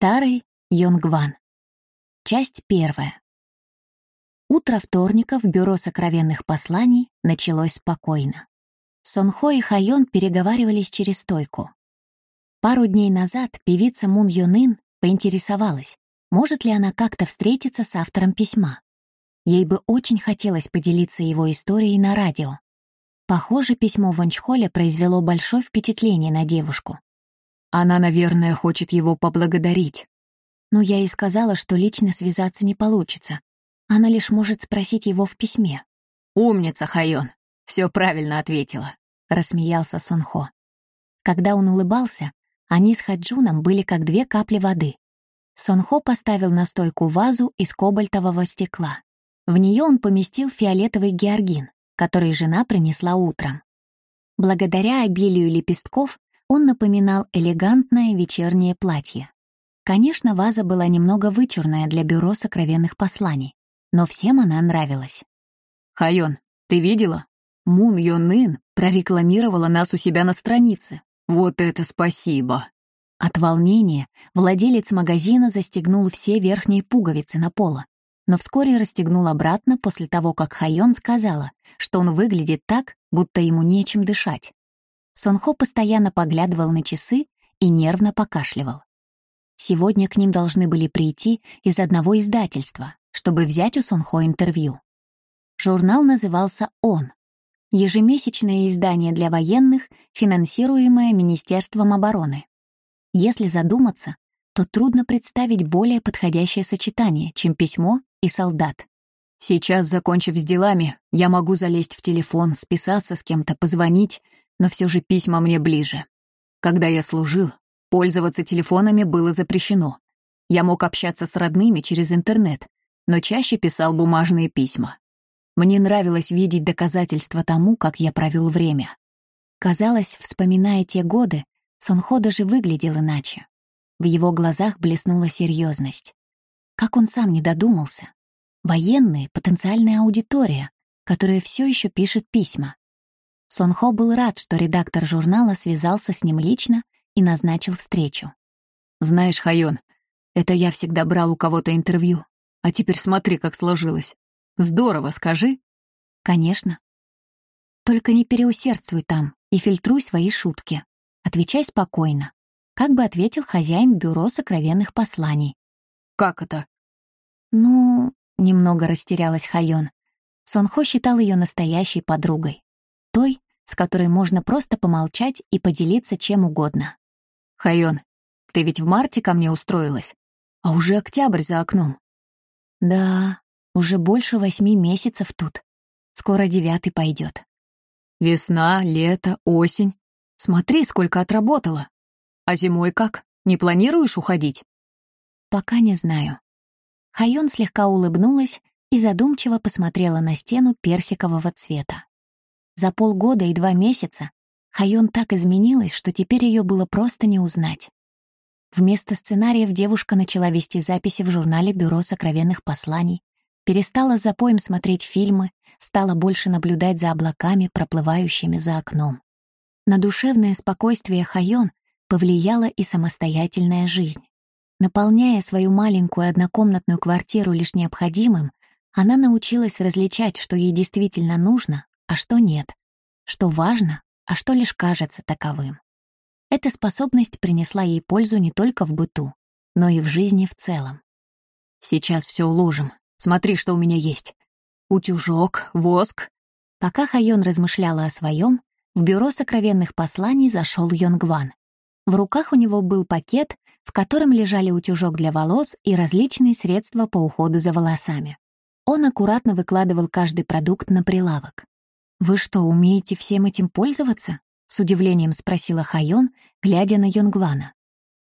Старый Йонгван. Часть первая. Утро вторника в бюро сокровенных посланий началось спокойно. Сонхо и Хайон переговаривались через стойку. Пару дней назад певица Мун Йонын поинтересовалась, может ли она как-то встретиться с автором письма. Ей бы очень хотелось поделиться его историей на радио. Похоже, письмо Вончхоля произвело большое впечатление на девушку. Она, наверное, хочет его поблагодарить. Но я и сказала, что лично связаться не получится. Она лишь может спросить его в письме. «Умница, Хайон, все правильно ответила», — рассмеялся Сонхо. Когда он улыбался, они с Хаджуном были как две капли воды. Сонхо поставил на стойку вазу из кобальтового стекла. В нее он поместил фиолетовый георгин, который жена принесла утром. Благодаря обилию лепестков он напоминал элегантное вечернее платье. Конечно, ваза была немного вычурная для бюро сокровенных посланий, но всем она нравилась. «Хайон, ты видела? Мун Йонын прорекламировала нас у себя на странице. Вот это спасибо!» От волнения владелец магазина застегнул все верхние пуговицы на поло, но вскоре расстегнул обратно после того, как Хайон сказала, что он выглядит так, будто ему нечем дышать. Сонхо постоянно поглядывал на часы и нервно покашливал. Сегодня к ним должны были прийти из одного издательства, чтобы взять у Сонхо интервью. Журнал назывался «Он», ежемесячное издание для военных, финансируемое Министерством обороны. Если задуматься, то трудно представить более подходящее сочетание, чем письмо и солдат. Сейчас, закончив с делами, я могу залезть в телефон, списаться с кем-то, позвонить, но все же письма мне ближе. Когда я служил, пользоваться телефонами было запрещено. Я мог общаться с родными через интернет, но чаще писал бумажные письма. Мне нравилось видеть доказательства тому, как я провел время. Казалось, вспоминая те годы, Сонхо даже выглядел иначе. В его глазах блеснула серьезность. Как он сам не додумался. Военные — потенциальная аудитория, которая все еще пишет письма. Сонхо был рад, что редактор журнала связался с ним лично и назначил встречу. «Знаешь, Хайон, это я всегда брал у кого-то интервью, а теперь смотри, как сложилось. Здорово, скажи?» «Конечно. Только не переусердствуй там и фильтруй свои шутки. Отвечай спокойно», как бы ответил хозяин бюро сокровенных посланий. «Как это?» «Ну...» — немного растерялась Хайон. Сонхо считал ее настоящей подругой той, с которой можно просто помолчать и поделиться чем угодно. «Хайон, ты ведь в марте ко мне устроилась, а уже октябрь за окном». «Да, уже больше восьми месяцев тут. Скоро девятый пойдет. «Весна, лето, осень. Смотри, сколько отработала. А зимой как? Не планируешь уходить?» «Пока не знаю». Хайон слегка улыбнулась и задумчиво посмотрела на стену персикового цвета. За полгода и два месяца Хайон так изменилась, что теперь ее было просто не узнать. Вместо сценариев девушка начала вести записи в журнале «Бюро сокровенных посланий», перестала за поем смотреть фильмы, стала больше наблюдать за облаками, проплывающими за окном. На душевное спокойствие Хайон повлияла и самостоятельная жизнь. Наполняя свою маленькую однокомнатную квартиру лишь необходимым, она научилась различать, что ей действительно нужно, а что нет, что важно, а что лишь кажется таковым. Эта способность принесла ей пользу не только в быту, но и в жизни в целом. «Сейчас все уложим. Смотри, что у меня есть. Утюжок, воск». Пока Хайон размышляла о своем, в бюро сокровенных посланий зашел Йонгван. В руках у него был пакет, в котором лежали утюжок для волос и различные средства по уходу за волосами. Он аккуратно выкладывал каждый продукт на прилавок. «Вы что, умеете всем этим пользоваться?» — с удивлением спросила Хайон, глядя на Йонгвана.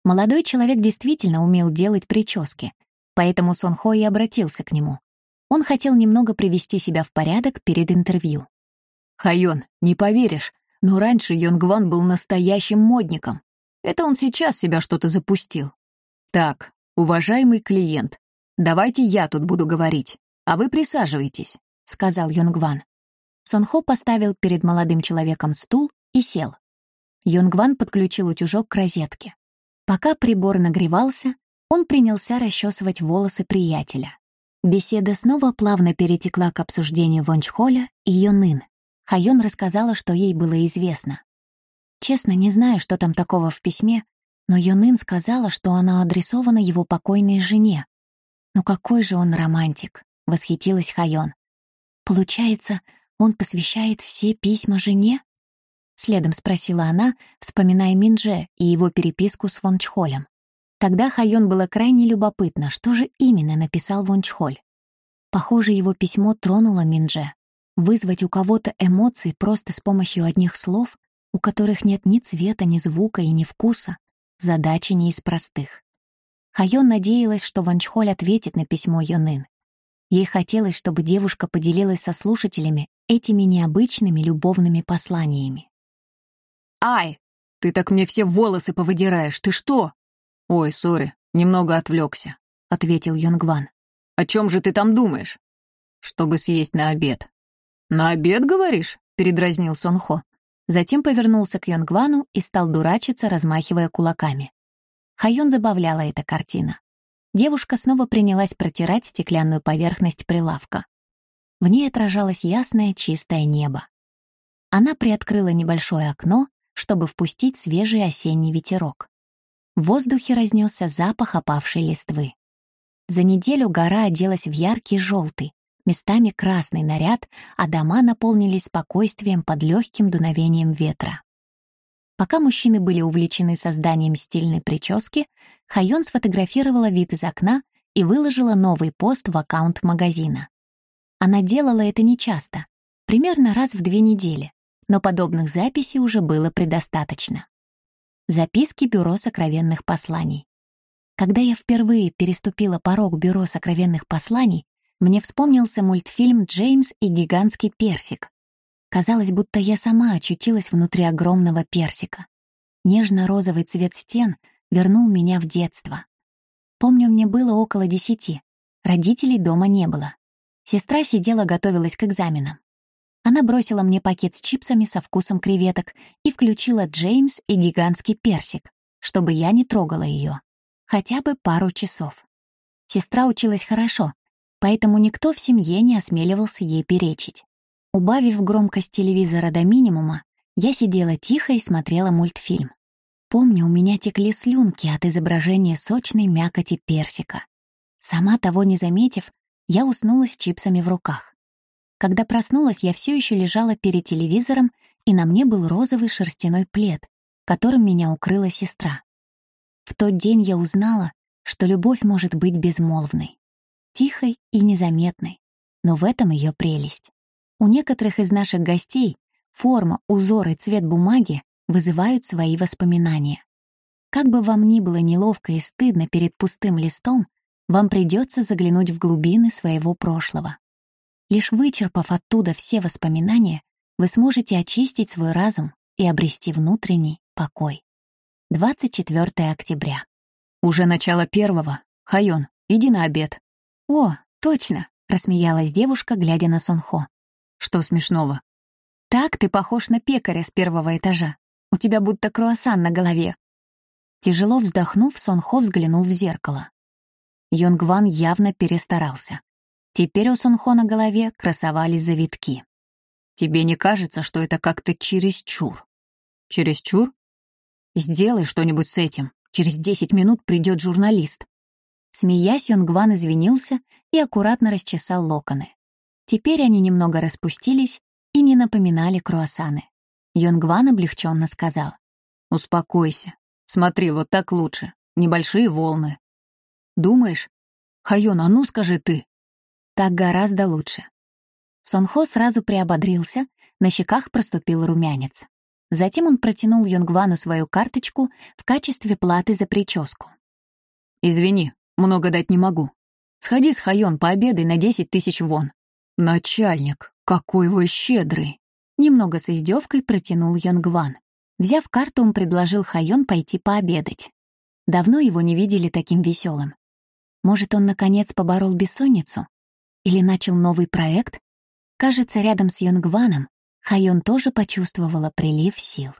Молодой человек действительно умел делать прически, поэтому Сон Хо и обратился к нему. Он хотел немного привести себя в порядок перед интервью. «Хайон, не поверишь, но раньше Йонгван был настоящим модником. Это он сейчас себя что-то запустил. Так, уважаемый клиент, давайте я тут буду говорить, а вы присаживайтесь», — сказал Йонгван. Сонхо поставил перед молодым человеком стул и сел. Юнгван подключил утюжок к розетке. Пока прибор нагревался, он принялся расчесывать волосы приятеля. Беседа снова плавно перетекла к обсуждению Вончхоля и Йонын. Хайон рассказала, что ей было известно. Честно, не знаю, что там такого в письме, но Йонын сказала, что оно адресовано его покойной жене. «Ну какой же он романтик!» — восхитилась Хайон. «Получается, он посвящает все письма жене?» Следом спросила она, вспоминая Минже и его переписку с Вончхолем. Тогда Хайон было крайне любопытно, что же именно написал Вончхоль. Похоже, его письмо тронуло Минже. Вызвать у кого-то эмоции просто с помощью одних слов, у которых нет ни цвета, ни звука и ни вкуса, задача не из простых. Хайон надеялась, что Ванчхоль ответит на письмо Йонын. Ей хотелось, чтобы девушка поделилась со слушателями этими необычными любовными посланиями. «Ай, ты так мне все волосы повыдираешь, ты что?» «Ой, сори, немного отвлекся, ответил Йонгван. «О чем же ты там думаешь?» «Чтобы съесть на обед». «На обед, говоришь?» — передразнил Сонхо. Затем повернулся к Йонгвану и стал дурачиться, размахивая кулаками. Хайон забавляла эта картина. Девушка снова принялась протирать стеклянную поверхность прилавка. В ней отражалось ясное чистое небо. Она приоткрыла небольшое окно, чтобы впустить свежий осенний ветерок. В воздухе разнесся запах опавшей листвы. За неделю гора оделась в яркий желтый, местами красный наряд, а дома наполнились спокойствием под легким дуновением ветра. Пока мужчины были увлечены созданием стильной прически, Хайон сфотографировала вид из окна и выложила новый пост в аккаунт магазина. Она делала это нечасто, примерно раз в две недели, но подобных записей уже было предостаточно. Записки Бюро сокровенных посланий. Когда я впервые переступила порог Бюро сокровенных посланий, мне вспомнился мультфильм «Джеймс и гигантский персик». Казалось, будто я сама очутилась внутри огромного персика. Нежно-розовый цвет стен вернул меня в детство. Помню, мне было около десяти. Родителей дома не было. Сестра сидела, готовилась к экзаменам. Она бросила мне пакет с чипсами со вкусом креветок и включила Джеймс и гигантский персик, чтобы я не трогала ее. Хотя бы пару часов. Сестра училась хорошо, поэтому никто в семье не осмеливался ей перечить. Убавив громкость телевизора до минимума, я сидела тихо и смотрела мультфильм. Помню, у меня текли слюнки от изображения сочной мякоти персика. Сама того не заметив, я уснула с чипсами в руках. Когда проснулась, я все еще лежала перед телевизором, и на мне был розовый шерстяной плед, которым меня укрыла сестра. В тот день я узнала, что любовь может быть безмолвной, тихой и незаметной, но в этом ее прелесть. У некоторых из наших гостей форма, узор и цвет бумаги вызывают свои воспоминания. Как бы вам ни было неловко и стыдно перед пустым листом, вам придется заглянуть в глубины своего прошлого. Лишь вычерпав оттуда все воспоминания, вы сможете очистить свой разум и обрести внутренний покой. 24 октября. Уже начало первого. Хайон, иди на обед. О, точно, рассмеялась девушка, глядя на Сонхо. Что смешного? Так ты похож на пекаря с первого этажа. У тебя будто круассан на голове. Тяжело вздохнув, Сонхо взглянул в зеркало. Йонгван явно перестарался. Теперь у Сунхо на голове красовались завитки. «Тебе не кажется, что это как-то чересчур?» «Чересчур? Сделай что-нибудь с этим. Через десять минут придет журналист». Смеясь, Йонгван извинился и аккуратно расчесал локоны. Теперь они немного распустились и не напоминали круассаны. Йонгван облегченно сказал. «Успокойся. Смотри, вот так лучше. Небольшие волны». «Думаешь? Хайон, а ну скажи ты!» Так гораздо лучше. Сонхо сразу приободрился, на щеках проступил румянец. Затем он протянул Йонгвану свою карточку в качестве платы за прическу. «Извини, много дать не могу. Сходи с Хайон, пообедай на десять тысяч вон». «Начальник, какой вы щедрый!» Немного с издевкой протянул Йонгван. Взяв карту, он предложил Хайон пойти пообедать. Давно его не видели таким веселым. Может, он, наконец, поборол бессонницу? Или начал новый проект? Кажется, рядом с Йонгваном Хайон тоже почувствовала прилив сил.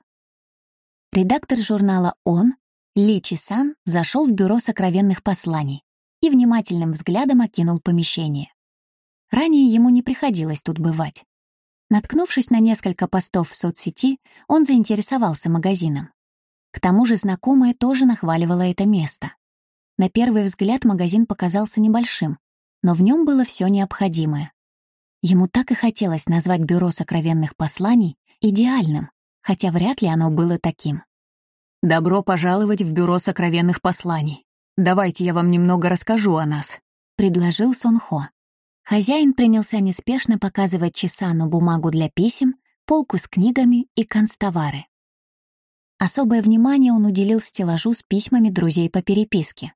Редактор журнала «Он» Ли Чисан зашел в бюро сокровенных посланий и внимательным взглядом окинул помещение. Ранее ему не приходилось тут бывать. Наткнувшись на несколько постов в соцсети, он заинтересовался магазином. К тому же знакомая тоже нахваливала это место. На первый взгляд магазин показался небольшим, но в нем было все необходимое. Ему так и хотелось назвать бюро сокровенных посланий идеальным, хотя вряд ли оно было таким. «Добро пожаловать в бюро сокровенных посланий. Давайте я вам немного расскажу о нас», — предложил Сонхо. Хозяин принялся неспешно показывать Чесану бумагу для писем, полку с книгами и констовары. Особое внимание он уделил стеллажу с письмами друзей по переписке.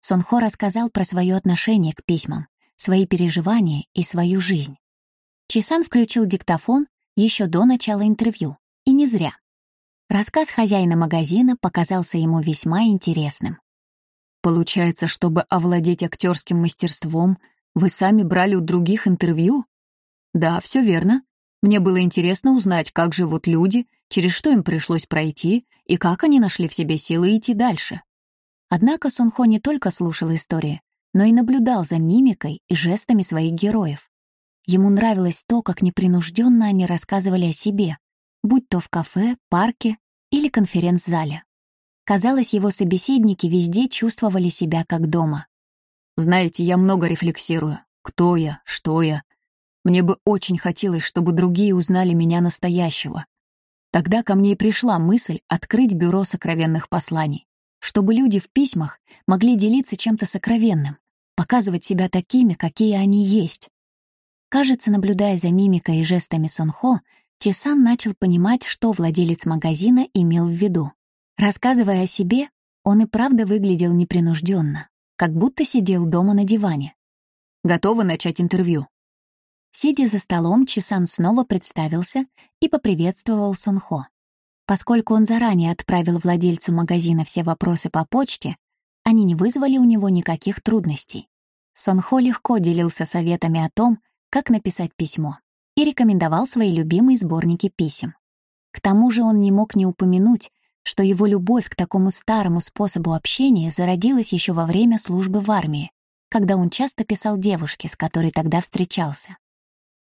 Сонхо рассказал про свое отношение к письмам, свои переживания и свою жизнь. Чесан включил диктофон еще до начала интервью, и не зря. Рассказ хозяина магазина показался ему весьма интересным. Получается, чтобы овладеть актерским мастерством, вы сами брали у других интервью? Да, все верно. Мне было интересно узнать, как живут люди, через что им пришлось пройти и как они нашли в себе силы идти дальше. Однако Сунхо не только слушал истории, но и наблюдал за мимикой и жестами своих героев. Ему нравилось то, как непринужденно они рассказывали о себе, будь то в кафе, парке или конференц-зале. Казалось, его собеседники везде чувствовали себя как дома. Знаете, я много рефлексирую. Кто я? Что я? Мне бы очень хотелось, чтобы другие узнали меня настоящего. Тогда ко мне и пришла мысль открыть бюро сокровенных посланий, чтобы люди в письмах могли делиться чем-то сокровенным, показывать себя такими, какие они есть. Кажется, наблюдая за мимикой и жестами Сонхо, Чисан начал понимать, что владелец магазина имел в виду. Рассказывая о себе, он и правда выглядел непринужденно как будто сидел дома на диване. Готовы начать интервью?» Сидя за столом, Чисан снова представился и поприветствовал Сунхо. Поскольку он заранее отправил владельцу магазина все вопросы по почте, они не вызвали у него никаких трудностей. Сонхо легко делился советами о том, как написать письмо, и рекомендовал свои любимые сборники писем. К тому же он не мог не упомянуть, что его любовь к такому старому способу общения зародилась еще во время службы в армии, когда он часто писал девушке, с которой тогда встречался.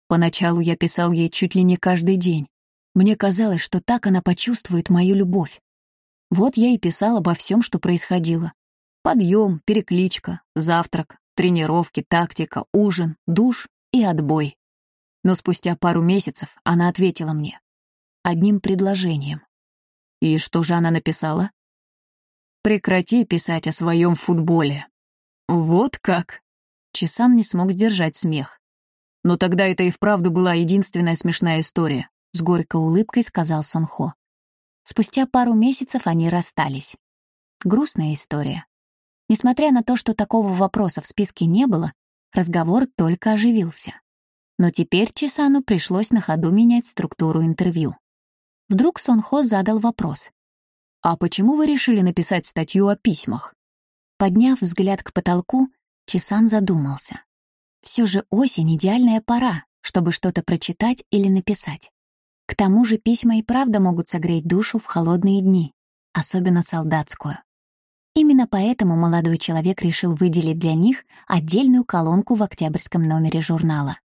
Поначалу я писал ей чуть ли не каждый день. Мне казалось, что так она почувствует мою любовь. Вот я и писал обо всем, что происходило. Подъем, перекличка, завтрак, тренировки, тактика, ужин, душ и отбой. Но спустя пару месяцев она ответила мне. Одним предложением. И что же она написала? «Прекрати писать о своем футболе». Вот как? Чесан не смог сдержать смех. Но тогда это и вправду была единственная смешная история, с горькой улыбкой сказал Сонхо. Спустя пару месяцев они расстались. Грустная история. Несмотря на то, что такого вопроса в списке не было, разговор только оживился. Но теперь Чесану пришлось на ходу менять структуру интервью. Вдруг Сонхо задал вопрос. «А почему вы решили написать статью о письмах?» Подняв взгляд к потолку, Чисан задумался. Все же осень — идеальная пора, чтобы что-то прочитать или написать. К тому же письма и правда могут согреть душу в холодные дни, особенно солдатскую. Именно поэтому молодой человек решил выделить для них отдельную колонку в октябрьском номере журнала.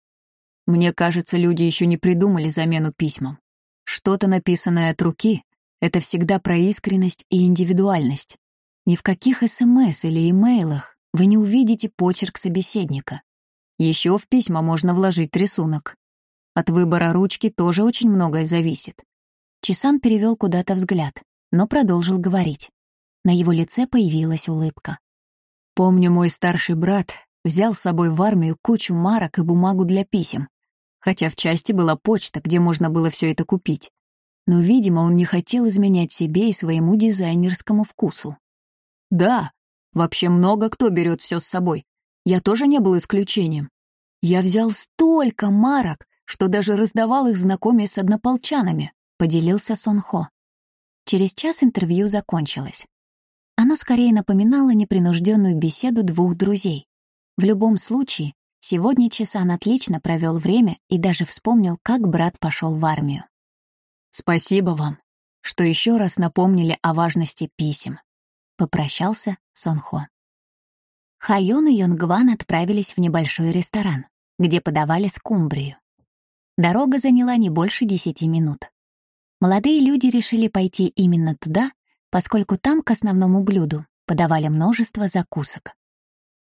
«Мне кажется, люди еще не придумали замену письмам. Что-то написанное от руки — это всегда про искренность и индивидуальность. Ни в каких СМС или имейлах вы не увидите почерк собеседника. Еще в письма можно вложить рисунок. От выбора ручки тоже очень многое зависит. Чисан перевел куда-то взгляд, но продолжил говорить. На его лице появилась улыбка. Помню, мой старший брат взял с собой в армию кучу марок и бумагу для писем хотя в части была почта, где можно было все это купить. Но, видимо, он не хотел изменять себе и своему дизайнерскому вкусу. Да, вообще много кто берет все с собой. Я тоже не был исключением. Я взял столько марок, что даже раздавал их знакомые с однополчанами, поделился Сонхо. Через час интервью закончилось. Оно скорее напоминало непринужденную беседу двух друзей. В любом случае, Сегодня Чесан отлично провел время и даже вспомнил, как брат пошел в армию. «Спасибо вам, что еще раз напомнили о важности писем. попрощался Сонхо. Хайон и Йонгван отправились в небольшой ресторан, где подавали скумбрию. Дорога заняла не больше десяти минут. Молодые люди решили пойти именно туда, поскольку там к основному блюду подавали множество закусок.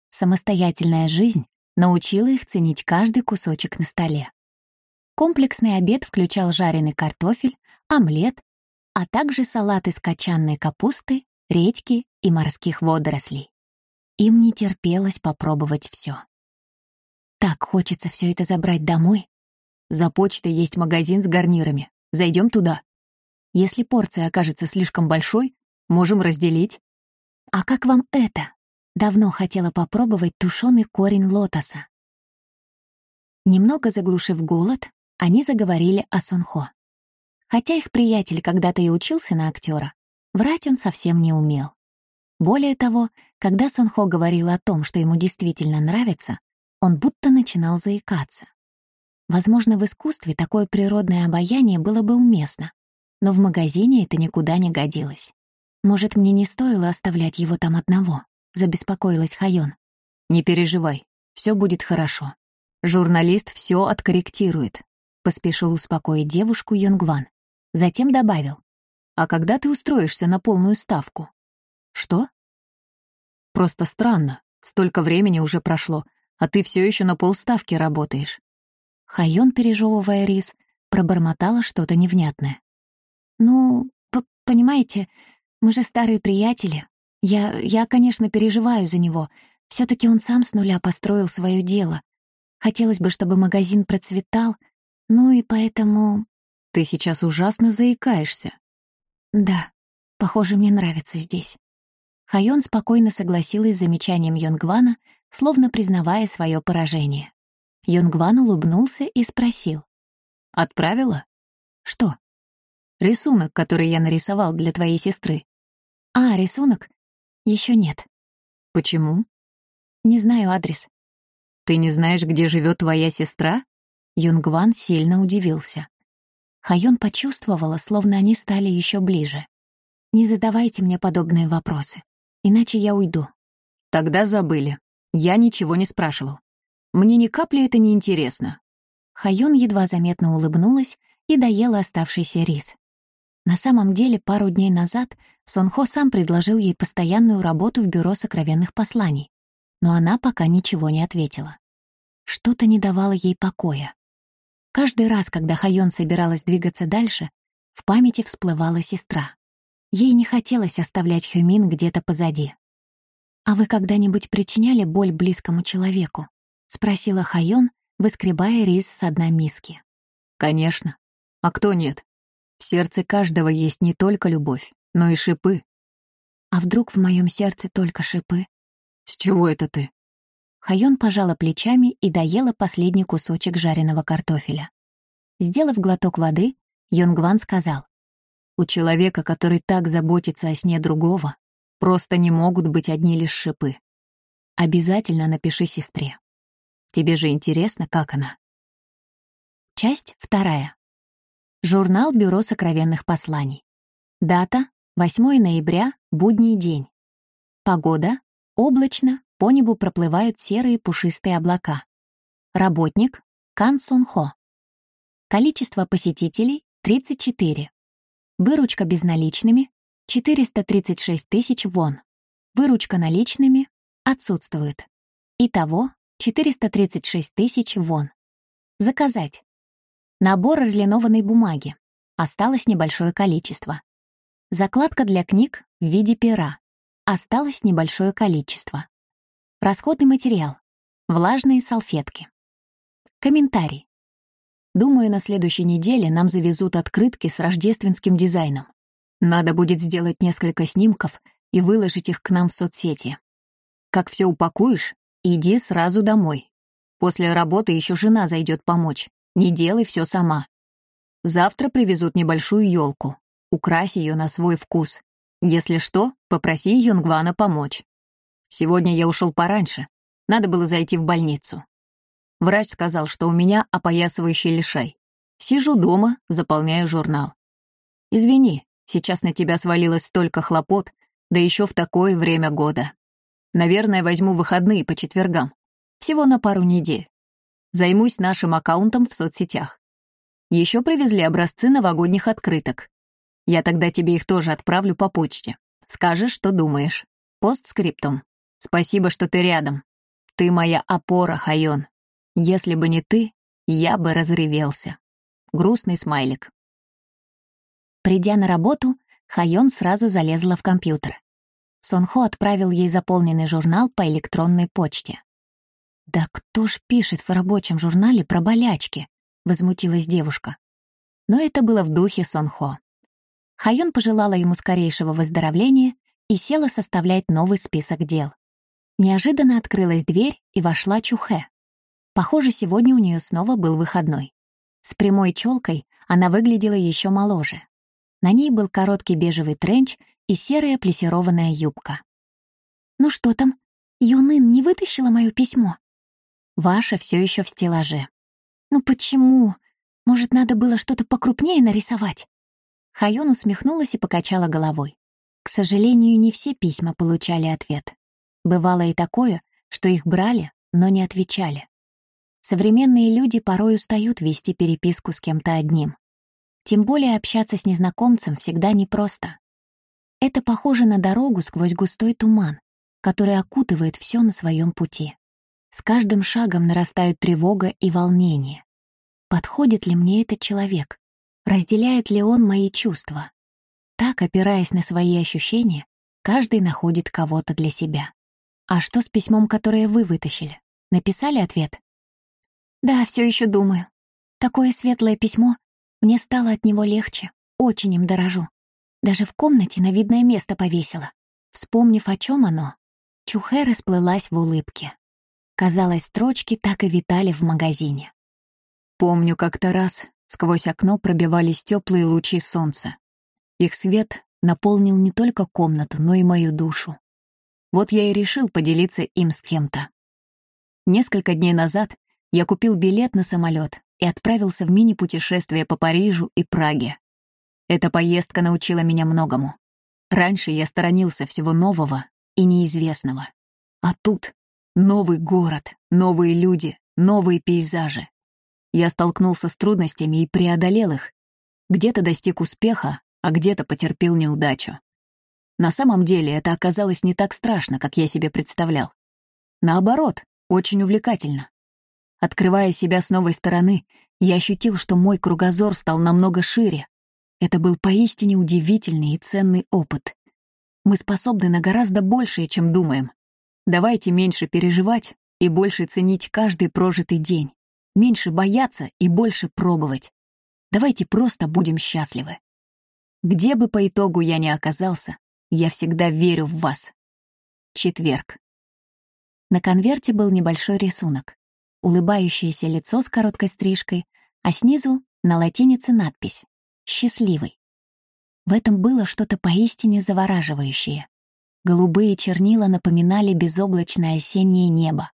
Самостоятельная жизнь научила их ценить каждый кусочек на столе. Комплексный обед включал жареный картофель, омлет, а также салат из качанной капусты, редьки и морских водорослей. Им не терпелось попробовать все. Так хочется все это забрать домой. За почтой есть магазин с гарнирами. Зайдем туда. Если порция окажется слишком большой, можем разделить. А как вам это? Давно хотела попробовать тушеный корень лотоса. Немного заглушив голод, они заговорили о Сунхо. Хотя их приятель когда-то и учился на актера, врать он совсем не умел. Более того, когда Сунхо говорил о том, что ему действительно нравится, он будто начинал заикаться. Возможно, в искусстве такое природное обаяние было бы уместно, но в магазине это никуда не годилось. Может, мне не стоило оставлять его там одного? Забеспокоилась Хайон. Не переживай, все будет хорошо. Журналист все откорректирует. Поспешил успокоить девушку Йонгван. Затем добавил. А когда ты устроишься на полную ставку? Что? Просто странно. Столько времени уже прошло, а ты все еще на полставки работаешь. Хайон, пережевывая рис, пробормотала что-то невнятное. «Ну, понимаете, мы же старые приятели. Я, я, конечно, переживаю за него. все таки он сам с нуля построил свое дело. Хотелось бы, чтобы магазин процветал, ну и поэтому...» «Ты сейчас ужасно заикаешься». «Да, похоже, мне нравится здесь». Хайон спокойно согласилась с замечанием Йонгвана, словно признавая свое поражение. Йонгван улыбнулся и спросил. «Отправила?» «Что?» Рисунок, который я нарисовал для твоей сестры. А, рисунок? Еще нет. Почему? Не знаю адрес. Ты не знаешь, где живет твоя сестра? Юнгван сильно удивился. Хайон почувствовала, словно они стали еще ближе. «Не задавайте мне подобные вопросы, иначе я уйду». «Тогда забыли. Я ничего не спрашивал. Мне ни капли это не интересно». Хайон едва заметно улыбнулась и доела оставшийся рис. На самом деле, пару дней назад Сонхо сам предложил ей постоянную работу в бюро сокровенных посланий, но она пока ничего не ответила. Что-то не давало ей покоя. Каждый раз, когда Хайон собиралась двигаться дальше, в памяти всплывала сестра. Ей не хотелось оставлять Хюмин где-то позади. «А вы когда-нибудь причиняли боль близкому человеку?» — спросила Хайон, выскребая рис с дна миски. «Конечно. А кто нет?» В сердце каждого есть не только любовь, но и шипы. А вдруг в моем сердце только шипы? С чего это ты? Хайон пожала плечами и доела последний кусочек жареного картофеля. Сделав глоток воды, Йонгван сказал, «У человека, который так заботится о сне другого, просто не могут быть одни лишь шипы. Обязательно напиши сестре. Тебе же интересно, как она?» Часть вторая. Журнал Бюро сокровенных посланий. Дата — 8 ноября, будний день. Погода — облачно, по небу проплывают серые пушистые облака. Работник — Кан Сон Хо. Количество посетителей — 34. Выручка безналичными — 436 тысяч вон. Выручка наличными — отсутствует. Итого 436 тысяч вон. Заказать. Набор разлинованной бумаги. Осталось небольшое количество. Закладка для книг в виде пера. Осталось небольшое количество. Расходный материал. Влажные салфетки. Комментарий. Думаю, на следующей неделе нам завезут открытки с рождественским дизайном. Надо будет сделать несколько снимков и выложить их к нам в соцсети. Как все упакуешь, иди сразу домой. После работы еще жена зайдет помочь. Не делай все сама. Завтра привезут небольшую елку. Укрась ее на свой вкус. Если что, попроси Юнгвана помочь. Сегодня я ушел пораньше. Надо было зайти в больницу. Врач сказал, что у меня опоясывающий лишай. Сижу дома, заполняю журнал. Извини, сейчас на тебя свалилось столько хлопот, Да еще в такое время года. Наверное, возьму выходные по четвергам. Всего на пару недель. Займусь нашим аккаунтом в соцсетях. Еще привезли образцы новогодних открыток. Я тогда тебе их тоже отправлю по почте. Скажешь, что думаешь. Постскриптум. Спасибо, что ты рядом. Ты моя опора, Хайон. Если бы не ты, я бы разревелся. Грустный смайлик. Придя на работу, Хайон сразу залезла в компьютер. Сонхо отправил ей заполненный журнал по электронной почте. «Да кто ж пишет в рабочем журнале про болячки?» — возмутилась девушка. Но это было в духе Сонхо. Хайон пожелала ему скорейшего выздоровления и села составлять новый список дел. Неожиданно открылась дверь, и вошла Чухэ. Похоже, сегодня у нее снова был выходной. С прямой челкой она выглядела еще моложе. На ней был короткий бежевый тренч и серая плесированная юбка. «Ну что там? Юнын не вытащила мое письмо?» «Ваше все еще в стеллаже». «Ну почему? Может, надо было что-то покрупнее нарисовать?» Хайон усмехнулась и покачала головой. К сожалению, не все письма получали ответ. Бывало и такое, что их брали, но не отвечали. Современные люди порой устают вести переписку с кем-то одним. Тем более общаться с незнакомцем всегда непросто. Это похоже на дорогу сквозь густой туман, который окутывает все на своем пути. С каждым шагом нарастают тревога и волнение. Подходит ли мне этот человек? Разделяет ли он мои чувства? Так, опираясь на свои ощущения, каждый находит кого-то для себя. А что с письмом, которое вы вытащили? Написали ответ? Да, все еще думаю. Такое светлое письмо мне стало от него легче, очень им дорожу. Даже в комнате на видное место повесила. Вспомнив, о чем оно, Чухэ расплылась в улыбке. Казалось, строчки так и витали в магазине. Помню, как-то раз сквозь окно пробивались теплые лучи солнца. Их свет наполнил не только комнату, но и мою душу. Вот я и решил поделиться им с кем-то. Несколько дней назад я купил билет на самолет и отправился в мини-путешествие по Парижу и Праге. Эта поездка научила меня многому. Раньше я сторонился всего нового и неизвестного. А тут новый город, новые люди, новые пейзажи. Я столкнулся с трудностями и преодолел их. Где-то достиг успеха, а где-то потерпел неудачу. На самом деле это оказалось не так страшно, как я себе представлял. Наоборот, очень увлекательно. Открывая себя с новой стороны, я ощутил, что мой кругозор стал намного шире. Это был поистине удивительный и ценный опыт. Мы способны на гораздо большее, чем думаем. Давайте меньше переживать и больше ценить каждый прожитый день. Меньше бояться и больше пробовать. Давайте просто будем счастливы. Где бы по итогу я ни оказался, я всегда верю в вас. Четверг. На конверте был небольшой рисунок улыбающееся лицо с короткой стрижкой, а снизу на латинице надпись «Счастливый». В этом было что-то поистине завораживающее. Голубые чернила напоминали безоблачное осеннее небо,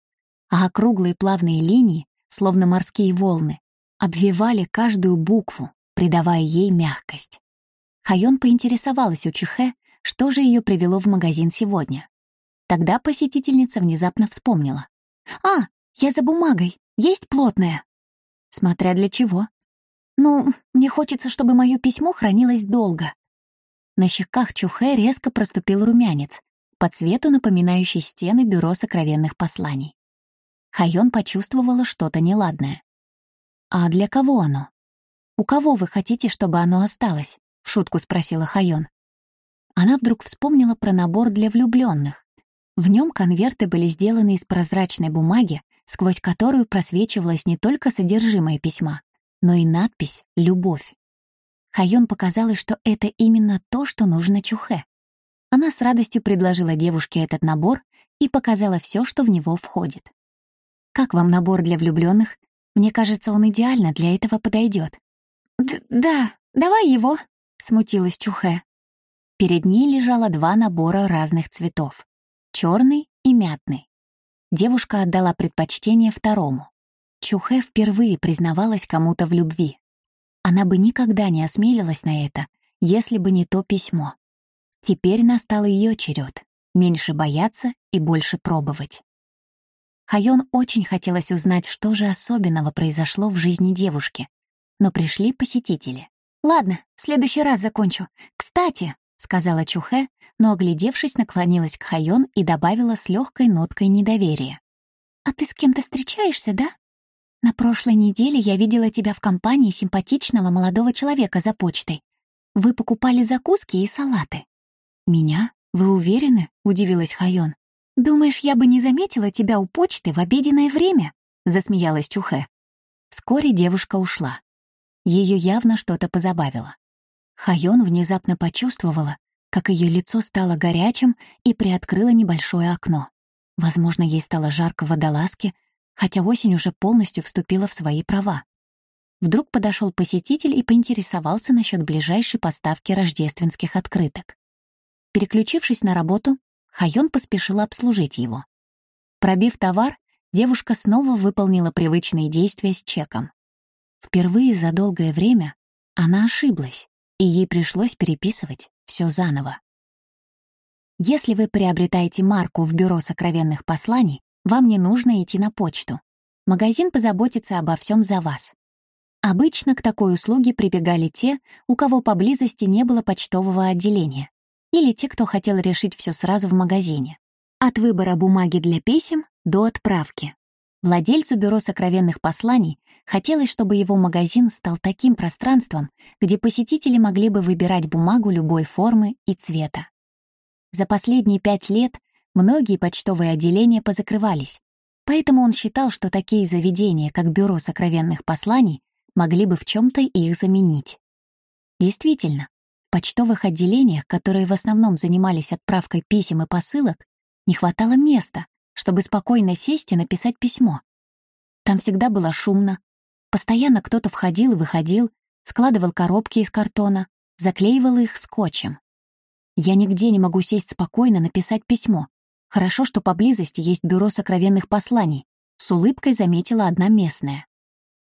а округлые плавные линии, словно морские волны, обвивали каждую букву, придавая ей мягкость. Хайон поинтересовалась у Чихэ, что же ее привело в магазин сегодня. Тогда посетительница внезапно вспомнила. «А, «Я за бумагой. Есть плотная?» «Смотря для чего». «Ну, мне хочется, чтобы мое письмо хранилось долго». На щеках Чухэ резко проступил румянец, по цвету напоминающий стены бюро сокровенных посланий. Хайон почувствовала что-то неладное. «А для кого оно? У кого вы хотите, чтобы оно осталось?» — в шутку спросила Хайон. Она вдруг вспомнила про набор для влюбленных. В нем конверты были сделаны из прозрачной бумаги, сквозь которую просвечивалось не только содержимое письма, но и надпись «Любовь». Хайон показалось, что это именно то, что нужно Чухе. Она с радостью предложила девушке этот набор и показала все, что в него входит. «Как вам набор для влюбленных? Мне кажется, он идеально для этого подойдет. «Да, давай его», — смутилась Чухе. Перед ней лежало два набора разных цветов — черный и мятный девушка отдала предпочтение второму. Чухэ впервые признавалась кому-то в любви. Она бы никогда не осмелилась на это, если бы не то письмо. Теперь настал ее черед — меньше бояться и больше пробовать. Хайон очень хотелось узнать, что же особенного произошло в жизни девушки, но пришли посетители. «Ладно, в следующий раз закончу. Кстати», — сказала Чухе, но, оглядевшись, наклонилась к Хайон и добавила с легкой ноткой недоверия. «А ты с кем-то встречаешься, да? На прошлой неделе я видела тебя в компании симпатичного молодого человека за почтой. Вы покупали закуски и салаты». «Меня? Вы уверены?» — удивилась Хайон. «Думаешь, я бы не заметила тебя у почты в обеденное время?» — засмеялась Чухе. Вскоре девушка ушла. Ее явно что-то позабавило. Хайон внезапно почувствовала, как ее лицо стало горячим и приоткрыла небольшое окно. Возможно, ей стало жарко в водолазке, хотя осень уже полностью вступила в свои права. Вдруг подошел посетитель и поинтересовался насчет ближайшей поставки рождественских открыток. Переключившись на работу, Хайон поспешила обслужить его. Пробив товар, девушка снова выполнила привычные действия с чеком. Впервые за долгое время она ошиблась, и ей пришлось переписывать все заново. Если вы приобретаете марку в бюро сокровенных посланий, вам не нужно идти на почту. Магазин позаботится обо всем за вас. Обычно к такой услуге прибегали те, у кого поблизости не было почтового отделения, или те, кто хотел решить все сразу в магазине. От выбора бумаги для писем до отправки. Владельцу бюро сокровенных посланий хотелось, чтобы его магазин стал таким пространством, где посетители могли бы выбирать бумагу любой формы и цвета. За последние пять лет многие почтовые отделения позакрывались, поэтому он считал, что такие заведения, как бюро сокровенных посланий, могли бы в чем то их заменить. Действительно, в почтовых отделениях, которые в основном занимались отправкой писем и посылок, не хватало места, чтобы спокойно сесть и написать письмо. Там всегда было шумно. Постоянно кто-то входил и выходил, складывал коробки из картона, заклеивал их скотчем. Я нигде не могу сесть спокойно написать письмо. Хорошо, что поблизости есть бюро сокровенных посланий. С улыбкой заметила одна местная.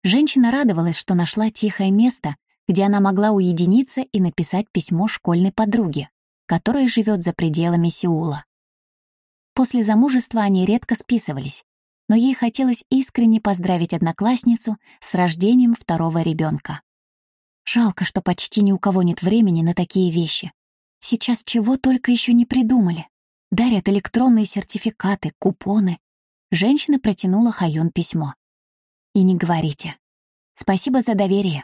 Женщина радовалась, что нашла тихое место, где она могла уединиться и написать письмо школьной подруге, которая живет за пределами Сеула. После замужества они редко списывались, но ей хотелось искренне поздравить одноклассницу с рождением второго ребенка. Жалко, что почти ни у кого нет времени на такие вещи. Сейчас чего только еще не придумали. Дарят электронные сертификаты, купоны. Женщина протянула Хайон письмо. И не говорите. Спасибо за доверие.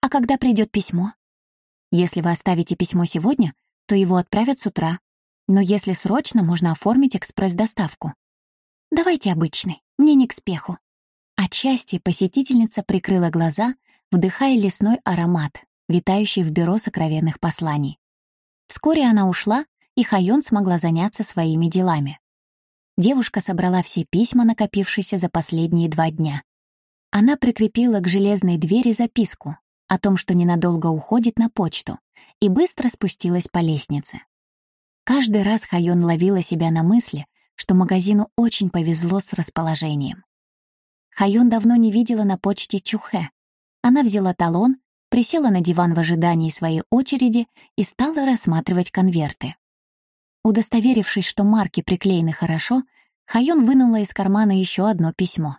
А когда придет письмо? Если вы оставите письмо сегодня, то его отправят с утра, но если срочно, можно оформить экспресс-доставку. Давайте обычный, мне не к спеху. Отчасти посетительница прикрыла глаза, вдыхая лесной аромат, витающий в бюро сокровенных посланий. Вскоре она ушла, и Хайон смогла заняться своими делами. Девушка собрала все письма, накопившиеся за последние два дня. Она прикрепила к железной двери записку о том, что ненадолго уходит на почту, и быстро спустилась по лестнице. Каждый раз Хайон ловила себя на мысли, что магазину очень повезло с расположением. Хайон давно не видела на почте Чухе. Она взяла талон, присела на диван в ожидании своей очереди и стала рассматривать конверты. Удостоверившись, что марки приклеены хорошо, Хайон вынула из кармана еще одно письмо.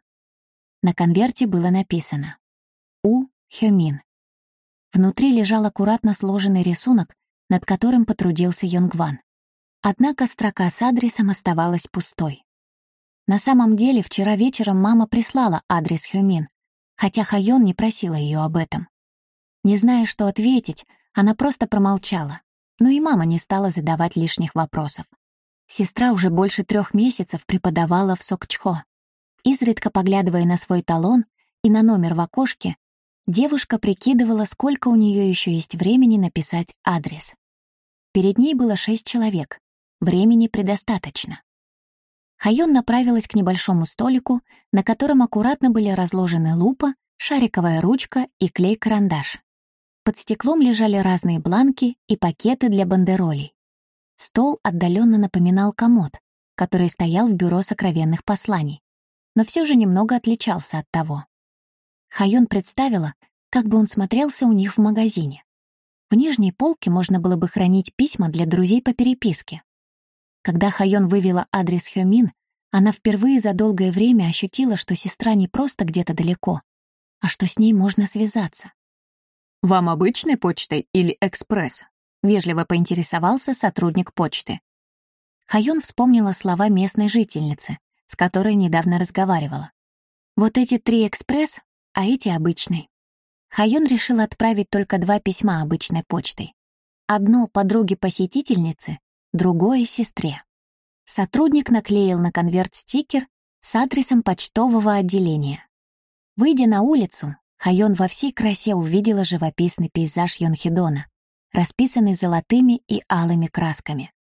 На конверте было написано «У Хёмин». Внутри лежал аккуратно сложенный рисунок, над которым потрудился Йонгван. Однако строка с адресом оставалась пустой. На самом деле, вчера вечером мама прислала адрес Хюмин, хотя Хайон не просила ее об этом. Не зная, что ответить, она просто промолчала, но и мама не стала задавать лишних вопросов. Сестра уже больше трех месяцев преподавала в Сокчхо. Изредка поглядывая на свой талон и на номер в окошке, девушка прикидывала, сколько у нее еще есть времени написать адрес. Перед ней было шесть человек, Времени предостаточно. Хайон направилась к небольшому столику, на котором аккуратно были разложены лупа, шариковая ручка и клей-карандаш. Под стеклом лежали разные бланки и пакеты для бандеролей. Стол отдаленно напоминал комод, который стоял в бюро сокровенных посланий, но все же немного отличался от того. Хайон представила, как бы он смотрелся у них в магазине. В нижней полке можно было бы хранить письма для друзей по переписке. Когда Хайон вывела адрес Хёмин, она впервые за долгое время ощутила, что сестра не просто где-то далеко, а что с ней можно связаться. «Вам обычной почтой или экспресс?» — вежливо поинтересовался сотрудник почты. Хайон вспомнила слова местной жительницы, с которой недавно разговаривала. Вот эти три экспресс, а эти обычный. Хайон решил отправить только два письма обычной почтой. Одно подруге-посетительнице, другое — сестре. Сотрудник наклеил на конверт стикер с адресом почтового отделения. Выйдя на улицу, Хайон во всей красе увидела живописный пейзаж Йонхидона, расписанный золотыми и алыми красками.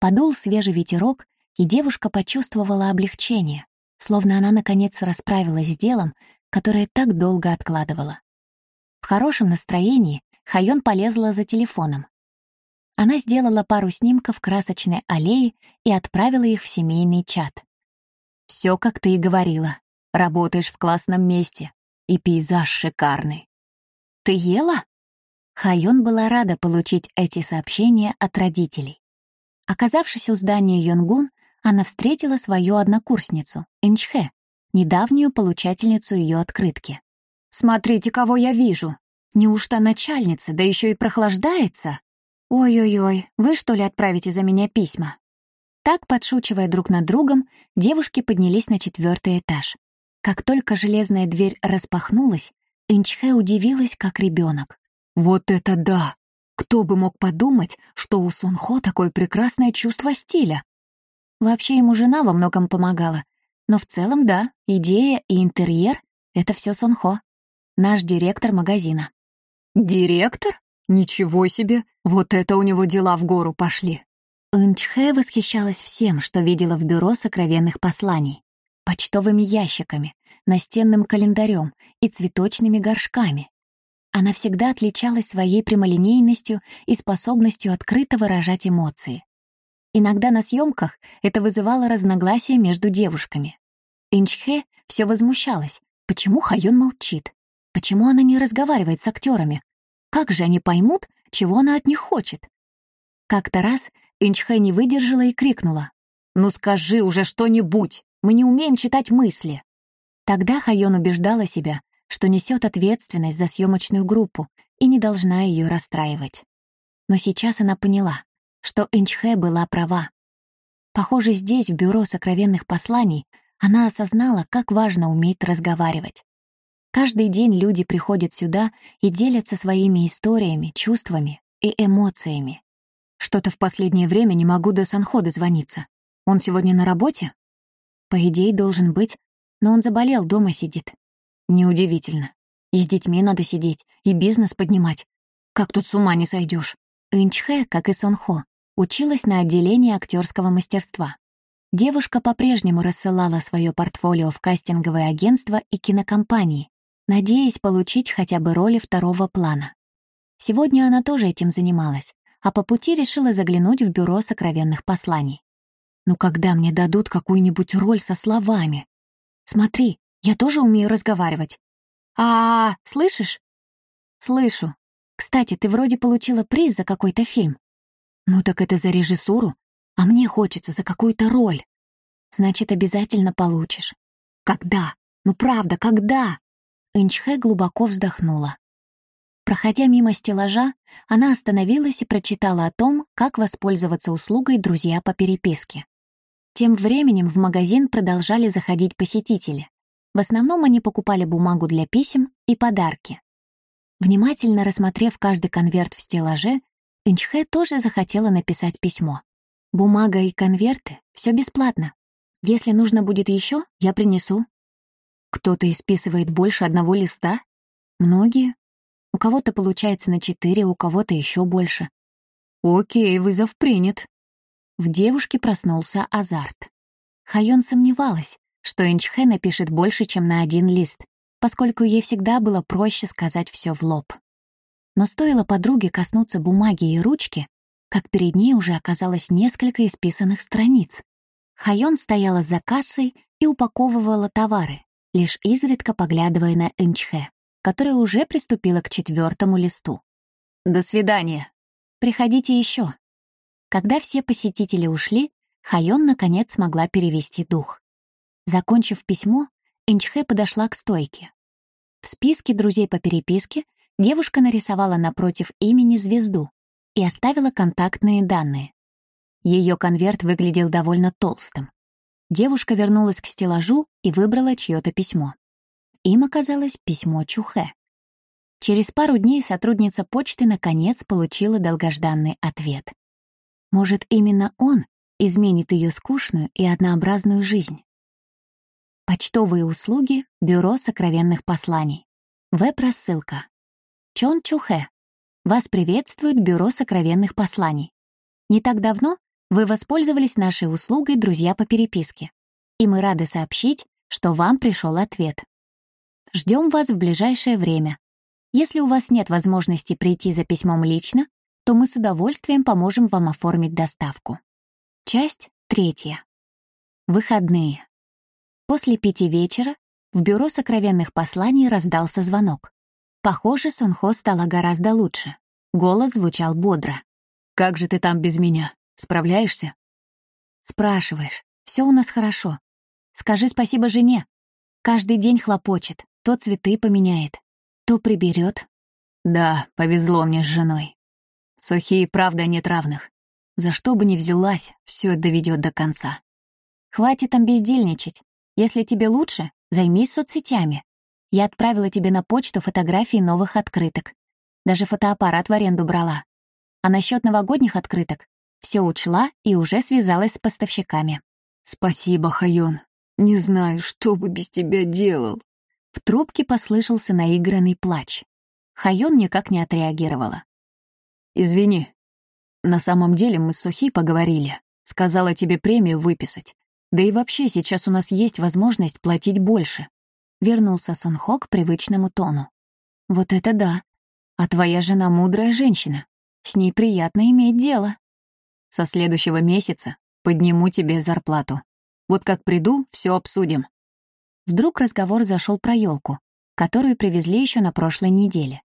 Подул свежий ветерок, и девушка почувствовала облегчение, словно она, наконец, расправилась с делом, которое так долго откладывала. В хорошем настроении Хайон полезла за телефоном. Она сделала пару снимков красочной аллеи и отправила их в семейный чат. Все, как ты и говорила. Работаешь в классном месте. И пейзаж шикарный. Ты ела? Хайон была рада получить эти сообщения от родителей. Оказавшись у здания Йонгун, она встретила свою однокурсницу, Инчхэ, недавнюю получательницу ее открытки. «Смотрите, кого я вижу! Неужто начальница, да еще и прохлаждается? Ой-ой-ой, вы что ли отправите за меня письма?» Так, подшучивая друг над другом, девушки поднялись на четвертый этаж. Как только железная дверь распахнулась, Инчхэ удивилась, как ребенок. «Вот это да! Кто бы мог подумать, что у Сунхо такое прекрасное чувство стиля?» Вообще ему жена во многом помогала. Но в целом, да, идея и интерьер — это все Сунхо. Наш директор магазина. «Директор? Ничего себе! Вот это у него дела в гору пошли!» Инчхэ восхищалась всем, что видела в бюро сокровенных посланий почтовыми ящиками, настенным календарем и цветочными горшками. Она всегда отличалась своей прямолинейностью и способностью открыто выражать эмоции. Иногда на съемках это вызывало разногласия между девушками. Инчхе все возмущалась. Почему Хайон молчит? Почему она не разговаривает с актерами? Как же они поймут, чего она от них хочет? Как-то раз Инчхэ не выдержала и крикнула. «Ну скажи уже что-нибудь! Мы не умеем читать мысли!» Тогда Хайон убеждала себя, что несет ответственность за съемочную группу и не должна ее расстраивать. Но сейчас она поняла, что Энчхэ была права. Похоже, здесь, в бюро сокровенных посланий, она осознала, как важно уметь разговаривать. Каждый день люди приходят сюда и делятся своими историями, чувствами и эмоциями. Что-то в последнее время не могу до Санхода звониться. Он сегодня на работе? По идее, должен быть, но он заболел, дома сидит. Неудивительно. И с детьми надо сидеть, и бизнес поднимать. Как тут с ума не сойдешь? Инчхэ, как и Сонхо, училась на отделении актерского мастерства. Девушка по-прежнему рассылала свое портфолио в кастинговые агентства и кинокомпании, надеясь получить хотя бы роли второго плана. Сегодня она тоже этим занималась, а по пути решила заглянуть в бюро сокровенных посланий. «Ну когда мне дадут какую-нибудь роль со словами? Смотри, я тоже умею разговаривать. А, -а, -а слышишь?» «Слышу. Кстати, ты вроде получила приз за какой-то фильм». «Ну так это за режиссуру, а мне хочется за какую-то роль». «Значит, обязательно получишь». «Когда? Ну правда, когда?» Инчхэ глубоко вздохнула. Проходя мимо стеллажа, она остановилась и прочитала о том, как воспользоваться услугой «Друзья по переписке». Тем временем в магазин продолжали заходить посетители. В основном они покупали бумагу для писем и подарки. Внимательно рассмотрев каждый конверт в стеллаже, Инчхэ тоже захотела написать письмо. Бумага и конверты — все бесплатно. Если нужно будет еще, я принесу. Кто-то исписывает больше одного листа? Многие. У кого-то получается на четыре, у кого-то еще больше. Окей, вызов принят. В девушке проснулся азарт. Хайон сомневалась, что Инчхэ напишет больше, чем на один лист, поскольку ей всегда было проще сказать все в лоб. Но стоило подруге коснуться бумаги и ручки, как перед ней уже оказалось несколько исписанных страниц. Хайон стояла за кассой и упаковывала товары, лишь изредка поглядывая на Инчхэ которая уже приступила к четвертому листу. До свидания. Приходите еще. Когда все посетители ушли, Хайон наконец смогла перевести дух. Закончив письмо, Инчхэ подошла к стойке. В списке друзей по переписке девушка нарисовала напротив имени звезду и оставила контактные данные. Ее конверт выглядел довольно толстым. Девушка вернулась к стеллажу и выбрала чье-то письмо. Им оказалось письмо Чухэ. Через пару дней сотрудница почты наконец получила долгожданный ответ. Может, именно он изменит ее скучную и однообразную жизнь. Почтовые услуги Бюро сокровенных посланий. Веб-рассылка. Чон Чухэ. Вас приветствует Бюро сокровенных посланий. Не так давно вы воспользовались нашей услугой «Друзья по переписке», и мы рады сообщить, что вам пришел ответ. Ждем вас в ближайшее время. Если у вас нет возможности прийти за письмом лично, то мы с удовольствием поможем вам оформить доставку. Часть третья. Выходные. После пяти вечера в бюро сокровенных посланий раздался звонок. Похоже, Сонхо стало гораздо лучше. Голос звучал бодро. «Как же ты там без меня? Справляешься?» «Спрашиваешь. Все у нас хорошо. Скажи спасибо жене. Каждый день хлопочет, то цветы поменяет, то приберет. Да, повезло мне с женой. Сухие, правда, нет равных. За что бы ни взялась, все доведет до конца. Хватит там бездельничать. Если тебе лучше, займись соцсетями. Я отправила тебе на почту фотографии новых открыток. Даже фотоаппарат в аренду брала. А насчет новогодних открыток все учла и уже связалась с поставщиками. «Спасибо, Хайон. Не знаю, что бы без тебя делал». В трубке послышался наигранный плач. Хайон никак не отреагировала. «Извини. На самом деле мы с Сухи поговорили. Сказала тебе премию выписать. Да и вообще сейчас у нас есть возможность платить больше». Вернулся Сонхо к привычному тону. «Вот это да. А твоя жена мудрая женщина. С ней приятно иметь дело». «Со следующего месяца подниму тебе зарплату. Вот как приду, все обсудим». Вдруг разговор зашел про елку, которую привезли еще на прошлой неделе.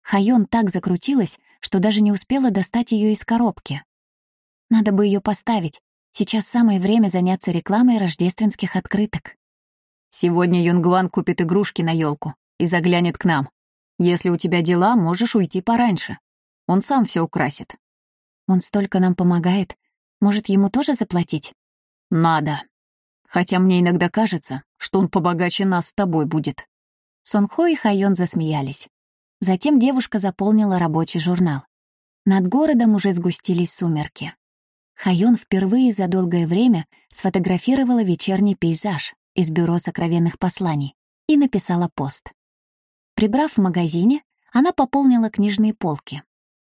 Хайон так закрутилась, что даже не успела достать ее из коробки. Надо бы ее поставить. Сейчас самое время заняться рекламой рождественских открыток. Сегодня Юнгван купит игрушки на елку и заглянет к нам. Если у тебя дела, можешь уйти пораньше. Он сам все украсит. Он столько нам помогает. Может, ему тоже заплатить? Надо. Хотя мне иногда кажется, что он побогаче нас с тобой будет. Сонхо и Хайон засмеялись. Затем девушка заполнила рабочий журнал. Над городом уже сгустились сумерки. Хайон впервые за долгое время сфотографировала вечерний пейзаж из бюро сокровенных посланий и написала пост. Прибрав в магазине, она пополнила книжные полки.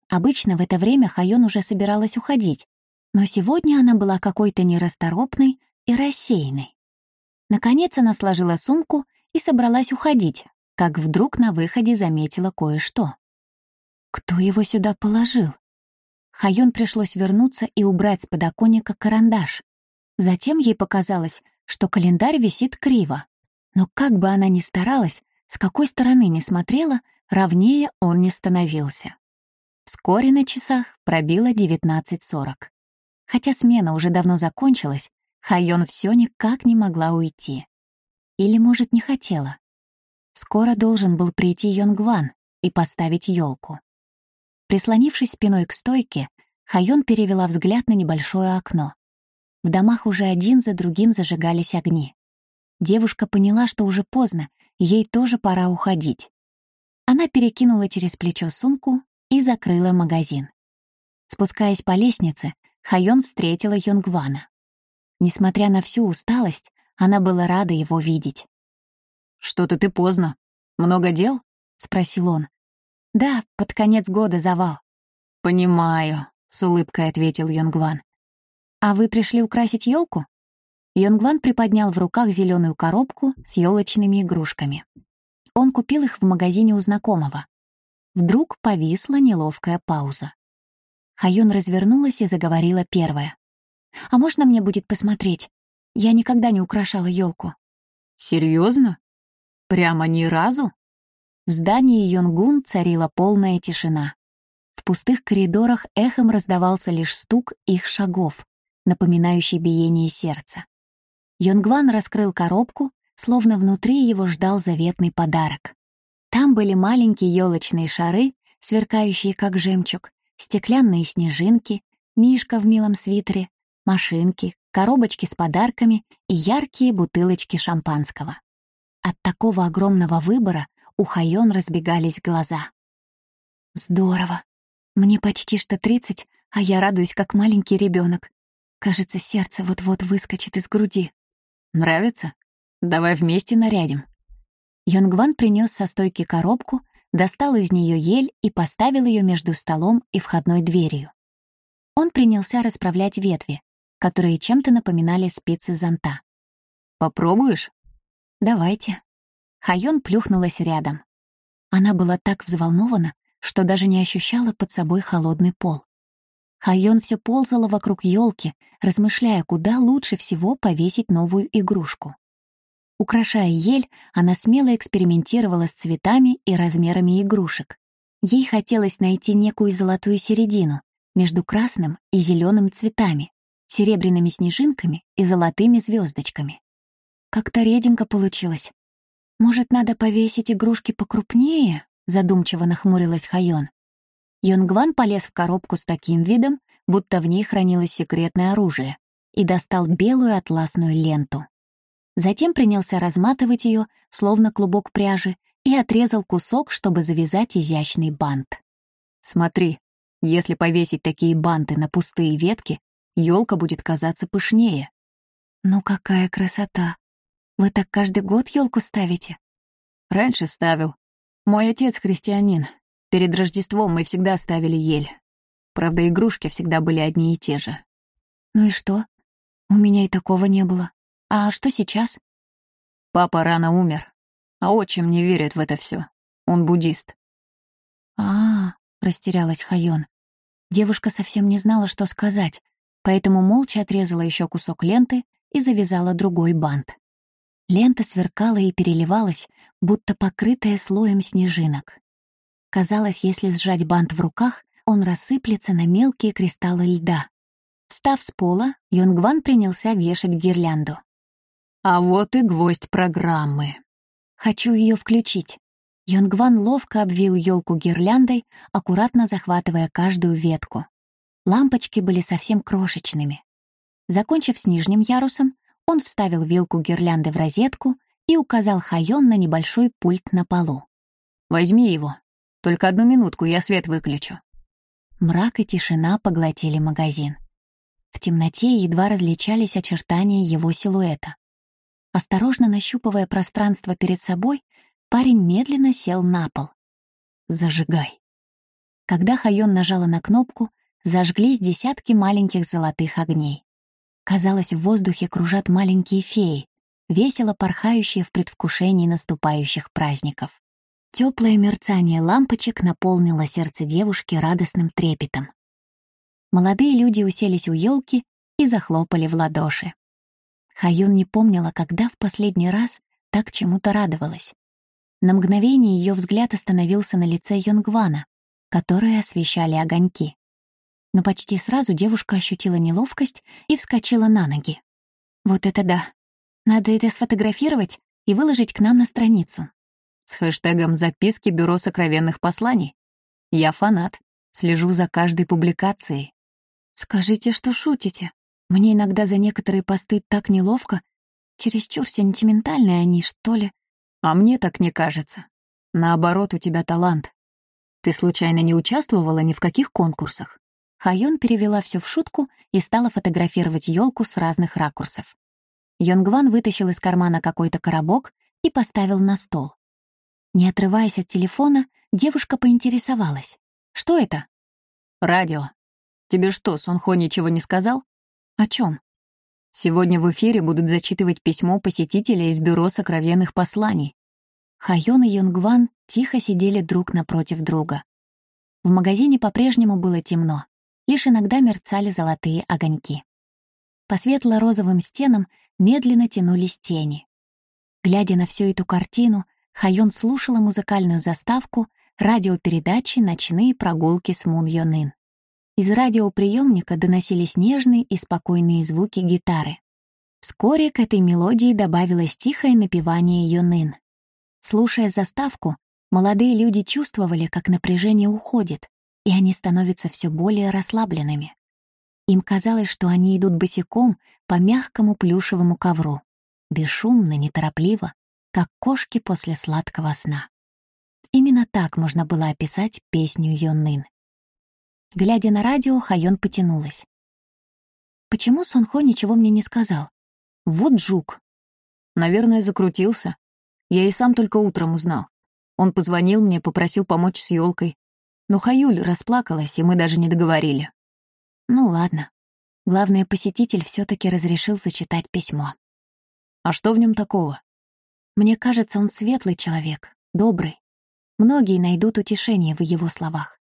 Обычно в это время Хайон уже собиралась уходить, но сегодня она была какой-то нерасторопной и рассеянной. Наконец она сложила сумку и собралась уходить, как вдруг на выходе заметила кое-что. Кто его сюда положил? Хайон пришлось вернуться и убрать с подоконника карандаш. Затем ей показалось, что календарь висит криво. Но как бы она ни старалась, с какой стороны ни смотрела, ровнее он не становился. Вскоре на часах пробило 19.40. Хотя смена уже давно закончилась, Хайон все никак не могла уйти. Или, может, не хотела. Скоро должен был прийти Йонгван и поставить елку. Прислонившись спиной к стойке, Хайон перевела взгляд на небольшое окно. В домах уже один за другим зажигались огни. Девушка поняла, что уже поздно, ей тоже пора уходить. Она перекинула через плечо сумку и закрыла магазин. Спускаясь по лестнице, Хайон встретила Йонгвана. Несмотря на всю усталость, она была рада его видеть. «Что-то ты поздно. Много дел?» — спросил он. «Да, под конец года завал». «Понимаю», — с улыбкой ответил Йонгван. «А вы пришли украсить елку? Йонгван приподнял в руках зеленую коробку с елочными игрушками. Он купил их в магазине у знакомого. Вдруг повисла неловкая пауза. Хайон развернулась и заговорила первая. «А можно мне будет посмотреть? Я никогда не украшала елку. Серьезно? Прямо ни разу? В здании Йонгун царила полная тишина. В пустых коридорах эхом раздавался лишь стук их шагов, напоминающий биение сердца. Йонгван раскрыл коробку, словно внутри его ждал заветный подарок. Там были маленькие елочные шары, сверкающие как жемчуг, стеклянные снежинки, мишка в милом свитере, машинки, коробочки с подарками и яркие бутылочки шампанского. От такого огромного выбора у Хайон разбегались глаза. «Здорово. Мне почти что тридцать, а я радуюсь, как маленький ребенок. Кажется, сердце вот-вот выскочит из груди. Нравится? Давай вместе нарядим». Йонгван принес со стойки коробку, достал из нее ель и поставил ее между столом и входной дверью. Он принялся расправлять ветви, которые чем-то напоминали спицы зонта. «Попробуешь?» «Давайте». Хайон плюхнулась рядом. Она была так взволнована, что даже не ощущала под собой холодный пол. Хайон все ползала вокруг елки, размышляя, куда лучше всего повесить новую игрушку. Украшая ель, она смело экспериментировала с цветами и размерами игрушек. Ей хотелось найти некую золотую середину между красным и зеленым цветами, серебряными снежинками и золотыми звездочками. Как-то реденько получилось. Может, надо повесить игрушки покрупнее? Задумчиво нахмурилась Хайон. Йонгван полез в коробку с таким видом, будто в ней хранилось секретное оружие, и достал белую атласную ленту. Затем принялся разматывать ее, словно клубок пряжи, и отрезал кусок, чтобы завязать изящный бант. «Смотри, если повесить такие банты на пустые ветки, елка будет казаться пышнее». «Ну какая красота! Вы так каждый год елку ставите?» «Раньше ставил. Мой отец христианин. Перед Рождеством мы всегда ставили ель. Правда, игрушки всегда были одни и те же». «Ну и что? У меня и такого не было. А что сейчас?» «Папа рано умер, а отчим не верит в это все. Он буддист». «А, -а, -а растерялась Хайон. Девушка совсем не знала, что сказать, поэтому молча отрезала еще кусок ленты и завязала другой бант. Лента сверкала и переливалась, будто покрытая слоем снежинок. Казалось, если сжать бант в руках, он рассыплется на мелкие кристаллы льда. Встав с пола, Юнгван принялся вешать гирлянду. А вот и гвоздь программы. Хочу ее включить. Йонгван ловко обвил елку гирляндой, аккуратно захватывая каждую ветку. Лампочки были совсем крошечными. Закончив с нижним ярусом, он вставил вилку гирлянды в розетку и указал Хайон на небольшой пульт на полу. «Возьми его. Только одну минутку, я свет выключу». Мрак и тишина поглотили магазин. В темноте едва различались очертания его силуэта. Осторожно нащупывая пространство перед собой, Парень медленно сел на пол. «Зажигай». Когда Хайон нажала на кнопку, зажглись десятки маленьких золотых огней. Казалось, в воздухе кружат маленькие феи, весело порхающие в предвкушении наступающих праздников. Теплое мерцание лампочек наполнило сердце девушки радостным трепетом. Молодые люди уселись у елки и захлопали в ладоши. Хаюн не помнила, когда в последний раз так чему-то радовалась. На мгновение ее взгляд остановился на лице Йонгвана, которые освещали огоньки. Но почти сразу девушка ощутила неловкость и вскочила на ноги. «Вот это да! Надо это сфотографировать и выложить к нам на страницу». С хэштегом «Записки Бюро сокровенных посланий». Я фанат, слежу за каждой публикацией. «Скажите, что шутите. Мне иногда за некоторые посты так неловко. Чересчур сентиментальные они, что ли?» А мне так не кажется. Наоборот, у тебя талант. Ты случайно не участвовала ни в каких конкурсах? Хайон перевела все в шутку и стала фотографировать елку с разных ракурсов. Йонгван вытащил из кармана какой-то коробок и поставил на стол. Не отрываясь от телефона, девушка поинтересовалась. «Что это?» «Радио. Тебе что, Сонхо ничего не сказал?» «О чем? Сегодня в эфире будут зачитывать письмо посетителя из Бюро сокровенных посланий. Хайон и Юнгван тихо сидели друг напротив друга. В магазине по-прежнему было темно, лишь иногда мерцали золотые огоньки. По светло-розовым стенам медленно тянулись тени. Глядя на всю эту картину, Хайон слушала музыкальную заставку, радиопередачи «Ночные прогулки с Мун Йонын». Из радиоприемника доносились нежные и спокойные звуки гитары. Вскоре к этой мелодии добавилось тихое напевание Йонын. Слушая заставку, молодые люди чувствовали, как напряжение уходит, и они становятся все более расслабленными. Им казалось, что они идут босиком по мягкому плюшевому ковру, бесшумно, неторопливо, как кошки после сладкого сна. Именно так можно было описать песню Йоннын. Глядя на радио, Хайон потянулась. Почему Сонхо ничего мне не сказал? Вот жук. Наверное, закрутился. Я и сам только утром узнал. Он позвонил мне, попросил помочь с елкой. Но Хаюль расплакалась, и мы даже не договорили. Ну ладно. Главный посетитель все таки разрешил зачитать письмо. А что в нем такого? Мне кажется, он светлый человек, добрый. Многие найдут утешение в его словах.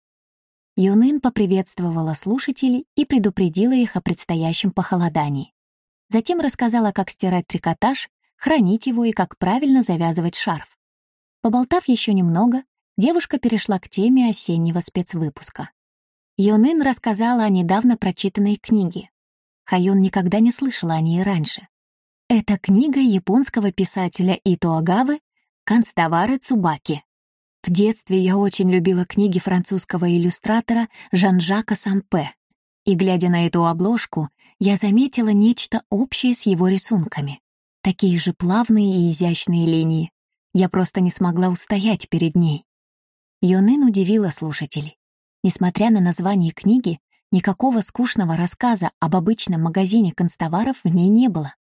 Юнын поприветствовала слушателей и предупредила их о предстоящем похолодании. Затем рассказала, как стирать трикотаж, хранить его и как правильно завязывать шарф. Поболтав еще немного, девушка перешла к теме осеннего спецвыпуска. Йонын рассказала о недавно прочитанной книге. Хайон никогда не слышала о ней раньше. Это книга японского писателя Ито Агавы «Конставары Цубаки». В детстве я очень любила книги французского иллюстратора Жан-Жака Сампе, и, глядя на эту обложку, я заметила нечто общее с его рисунками. Такие же плавные и изящные линии. Я просто не смогла устоять перед ней. Йонын удивила слушателей. Несмотря на название книги, никакого скучного рассказа об обычном магазине констоваров в ней не было.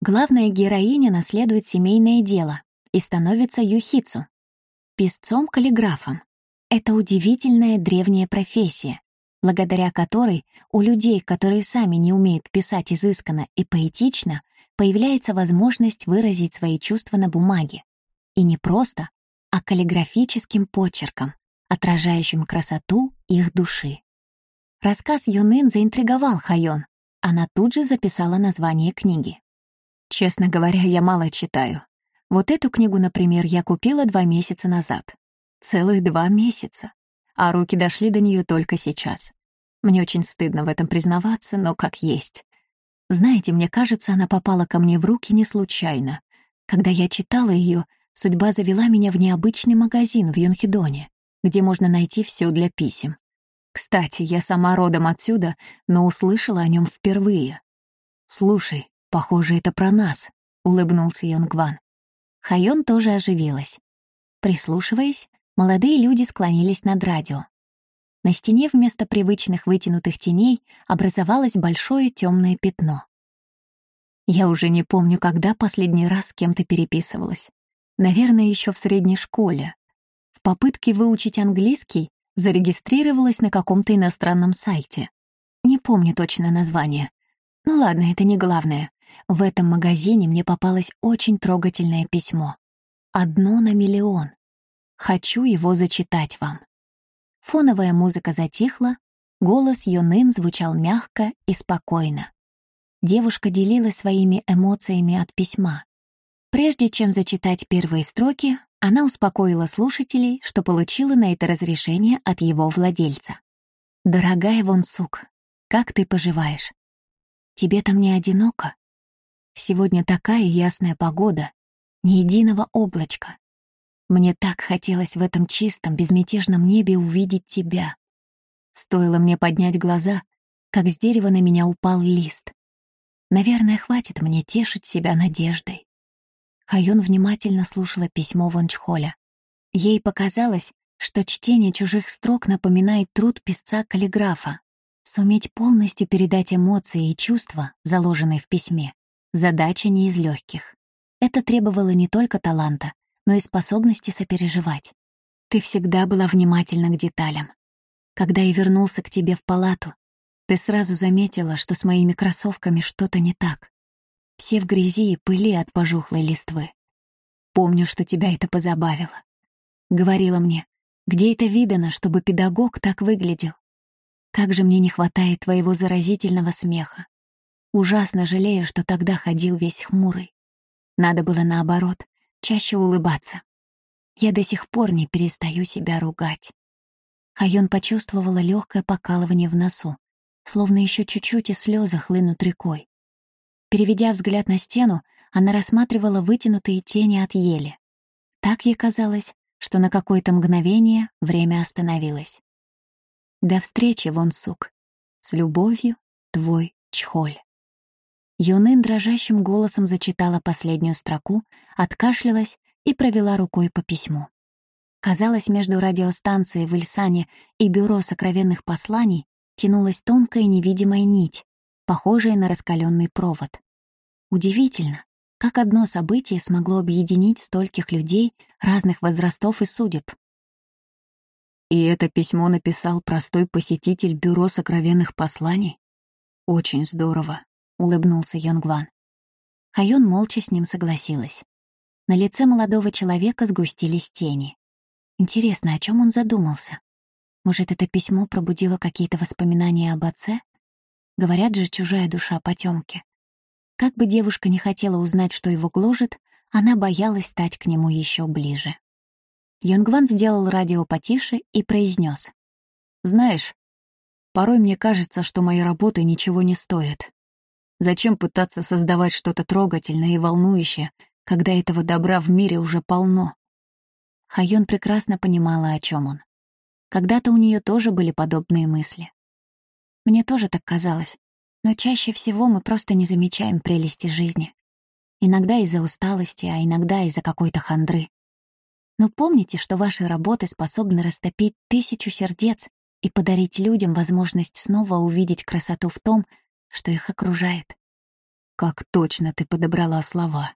Главная героиня наследует семейное дело и становится юхицу, писцом-каллиграфом. Это удивительная древняя профессия, благодаря которой у людей, которые сами не умеют писать изысканно и поэтично, появляется возможность выразить свои чувства на бумаге. И не просто, а каллиграфическим почерком отражающим красоту их души. Рассказ Юнын заинтриговал Хайон. Она тут же записала название книги. Честно говоря, я мало читаю. Вот эту книгу, например, я купила два месяца назад. Целых два месяца. А руки дошли до нее только сейчас. Мне очень стыдно в этом признаваться, но как есть. Знаете, мне кажется, она попала ко мне в руки не случайно. Когда я читала ее, судьба завела меня в необычный магазин в Юнхидоне где можно найти все для писем. Кстати, я сама родом отсюда, но услышала о нем впервые. «Слушай, похоже, это про нас», — улыбнулся Йонгван. Хайон тоже оживилась. Прислушиваясь, молодые люди склонились над радио. На стене вместо привычных вытянутых теней образовалось большое темное пятно. Я уже не помню, когда последний раз с кем-то переписывалась. Наверное, еще в средней школе, попытке выучить английский зарегистрировалась на каком-то иностранном сайте. Не помню точно название. Ну ладно, это не главное. В этом магазине мне попалось очень трогательное письмо. Одно на миллион. Хочу его зачитать вам. Фоновая музыка затихла, голос Йонын звучал мягко и спокойно. Девушка делилась своими эмоциями от письма. Прежде чем зачитать первые строки, она успокоила слушателей, что получила на это разрешение от его владельца. «Дорогая Вонсук, как ты поживаешь? Тебе там не одиноко? Сегодня такая ясная погода, ни единого облачка. Мне так хотелось в этом чистом, безмятежном небе увидеть тебя. Стоило мне поднять глаза, как с дерева на меня упал лист. Наверное, хватит мне тешить себя надеждой. Хайон внимательно слушала письмо Вончхоля. Ей показалось, что чтение чужих строк напоминает труд писца-каллиграфа. Суметь полностью передать эмоции и чувства, заложенные в письме, задача не из легких. Это требовало не только таланта, но и способности сопереживать. Ты всегда была внимательна к деталям. Когда я вернулся к тебе в палату, ты сразу заметила, что с моими кроссовками что-то не так все в грязи и пыли от пожухлой листвы. Помню, что тебя это позабавило. Говорила мне, где это видано, чтобы педагог так выглядел? Как же мне не хватает твоего заразительного смеха. Ужасно жалею, что тогда ходил весь хмурый. Надо было наоборот, чаще улыбаться. Я до сих пор не перестаю себя ругать. Хайон почувствовала легкое покалывание в носу, словно еще чуть-чуть и слезы хлынут рекой. Переведя взгляд на стену, она рассматривала вытянутые тени от ели. Так ей казалось, что на какое-то мгновение время остановилось. До встречи, Вон Сук. С любовью, твой Чхоль. Юнын дрожащим голосом зачитала последнюю строку, откашлялась и провела рукой по письму. Казалось, между радиостанцией в Ильсане и бюро сокровенных посланий тянулась тонкая невидимая нить, похожая на раскаленный провод. Удивительно, как одно событие смогло объединить стольких людей разных возрастов и судеб. И это письмо написал простой посетитель бюро сокровенных посланий? Очень здорово, улыбнулся Йонгван. Хайон молча с ним согласилась. На лице молодого человека сгустились тени. Интересно, о чем он задумался? Может, это письмо пробудило какие-то воспоминания об отце? Говорят же, чужая душа потемки. Как бы девушка не хотела узнать, что его гложет, она боялась стать к нему еще ближе. Йонгван сделал радио потише и произнес: «Знаешь, порой мне кажется, что мои работы ничего не стоят. Зачем пытаться создавать что-то трогательное и волнующее, когда этого добра в мире уже полно?» Хайон прекрасно понимала, о чем он. Когда-то у нее тоже были подобные мысли. Мне тоже так казалось, но чаще всего мы просто не замечаем прелести жизни. Иногда из-за усталости, а иногда из-за какой-то хандры. Но помните, что ваши работы способны растопить тысячу сердец и подарить людям возможность снова увидеть красоту в том, что их окружает. Как точно ты подобрала слова.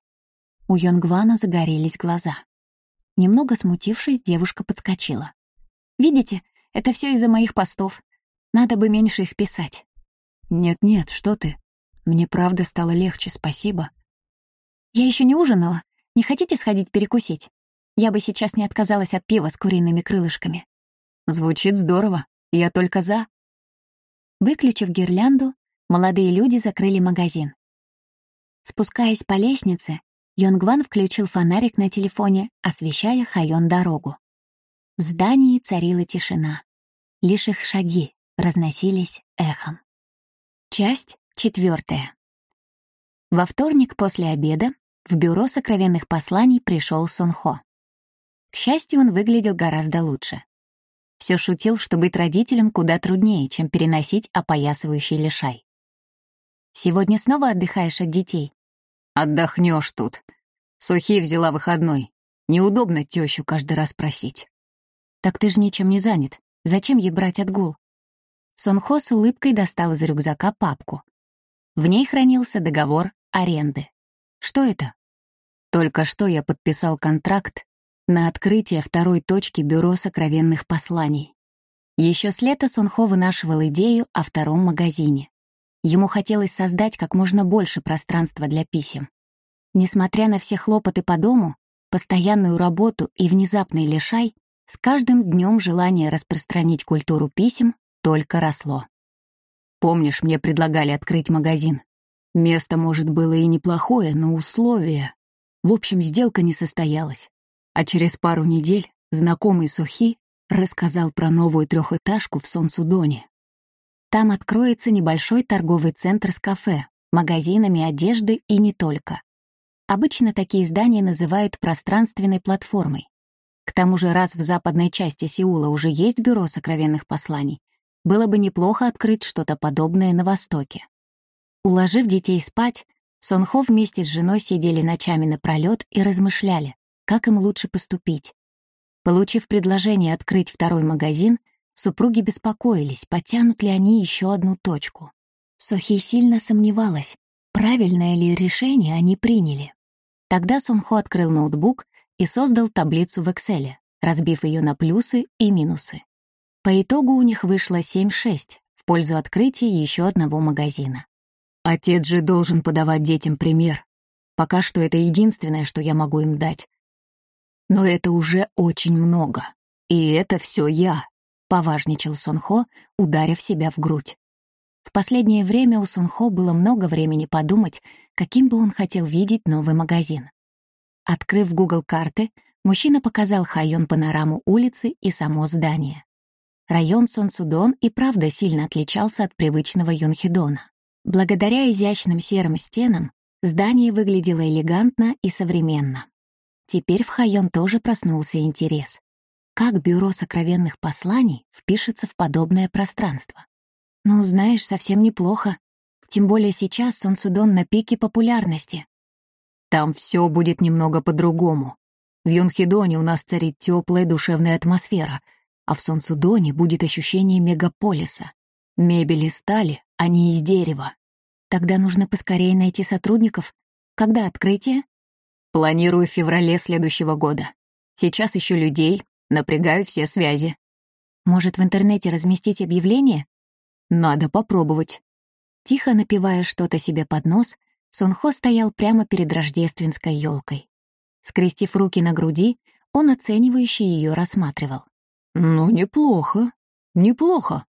У Йонгвана загорелись глаза. Немного смутившись, девушка подскочила. Видите, это все из-за моих постов. Надо бы меньше их писать. Нет-нет, что ты? Мне правда стало легче, спасибо. Я еще не ужинала. Не хотите сходить перекусить? Я бы сейчас не отказалась от пива с куриными крылышками. Звучит здорово. Я только за. Выключив гирлянду, молодые люди закрыли магазин. Спускаясь по лестнице, Йонгван включил фонарик на телефоне, освещая Хайон дорогу. В здании царила тишина. Лишь их шаги разносились эхом. Часть четвертая. Во вторник после обеда в бюро сокровенных посланий пришел Сонхо. К счастью, он выглядел гораздо лучше. Все шутил, что быть родителем куда труднее, чем переносить опоясывающий лишай. «Сегодня снова отдыхаешь от детей?» «Отдохнешь тут. Сухи взяла выходной. Неудобно тещу каждый раз просить». «Так ты же ничем не занят. Зачем ей брать отгул?» Сонхо с улыбкой достал из рюкзака папку. В ней хранился договор аренды. Что это? Только что я подписал контракт на открытие второй точки Бюро сокровенных посланий. Еще с лета Сонхо вынашивал идею о втором магазине. Ему хотелось создать как можно больше пространства для писем. Несмотря на все хлопоты по дому, постоянную работу и внезапный лишай, с каждым днем желание распространить культуру писем только росло. Помнишь, мне предлагали открыть магазин? Место, может, было и неплохое, но условия... В общем, сделка не состоялась. А через пару недель знакомый Сухи рассказал про новую трехэтажку в Сонсудоне. Там откроется небольшой торговый центр с кафе, магазинами одежды и не только. Обычно такие здания называют пространственной платформой. К тому же раз в западной части Сеула уже есть бюро сокровенных посланий, было бы неплохо открыть что-то подобное на Востоке. Уложив детей спать, Сонхо вместе с женой сидели ночами напролёт и размышляли, как им лучше поступить. Получив предложение открыть второй магазин, супруги беспокоились, потянут ли они еще одну точку. Сохи сильно сомневалась, правильное ли решение они приняли. Тогда Сонхо открыл ноутбук и создал таблицу в Excel, разбив ее на плюсы и минусы. По итогу у них вышло 7-6 в пользу открытия еще одного магазина. Отец же должен подавать детям пример. Пока что это единственное, что я могу им дать. Но это уже очень много. И это все я, — поважничал Сонхо, ударив себя в грудь. В последнее время у Сунхо было много времени подумать, каким бы он хотел видеть новый магазин. Открыв Google карты, Мужчина показал Хайон панораму улицы и само здание. Район Сонсудон и правда сильно отличался от привычного Юнхидона. Благодаря изящным серым стенам здание выглядело элегантно и современно. Теперь в Хайон тоже проснулся интерес. Как бюро сокровенных посланий впишется в подобное пространство? Ну, знаешь, совсем неплохо. Тем более сейчас Сонсудон на пике популярности. Там все будет немного по-другому. В Юнхидоне у нас царит теплая душевная атмосфера, а в Сонсудоне будет ощущение мегаполиса. Мебель из стали, а не из дерева. Тогда нужно поскорее найти сотрудников. Когда открытие? Планирую в феврале следующего года. Сейчас ищу людей, напрягаю все связи. Может, в интернете разместить объявление? Надо попробовать. Тихо напивая что-то себе под нос, Сунхо стоял прямо перед рождественской елкой. Скрестив руки на груди, он оценивающе ее рассматривал. «Ну, неплохо. Неплохо».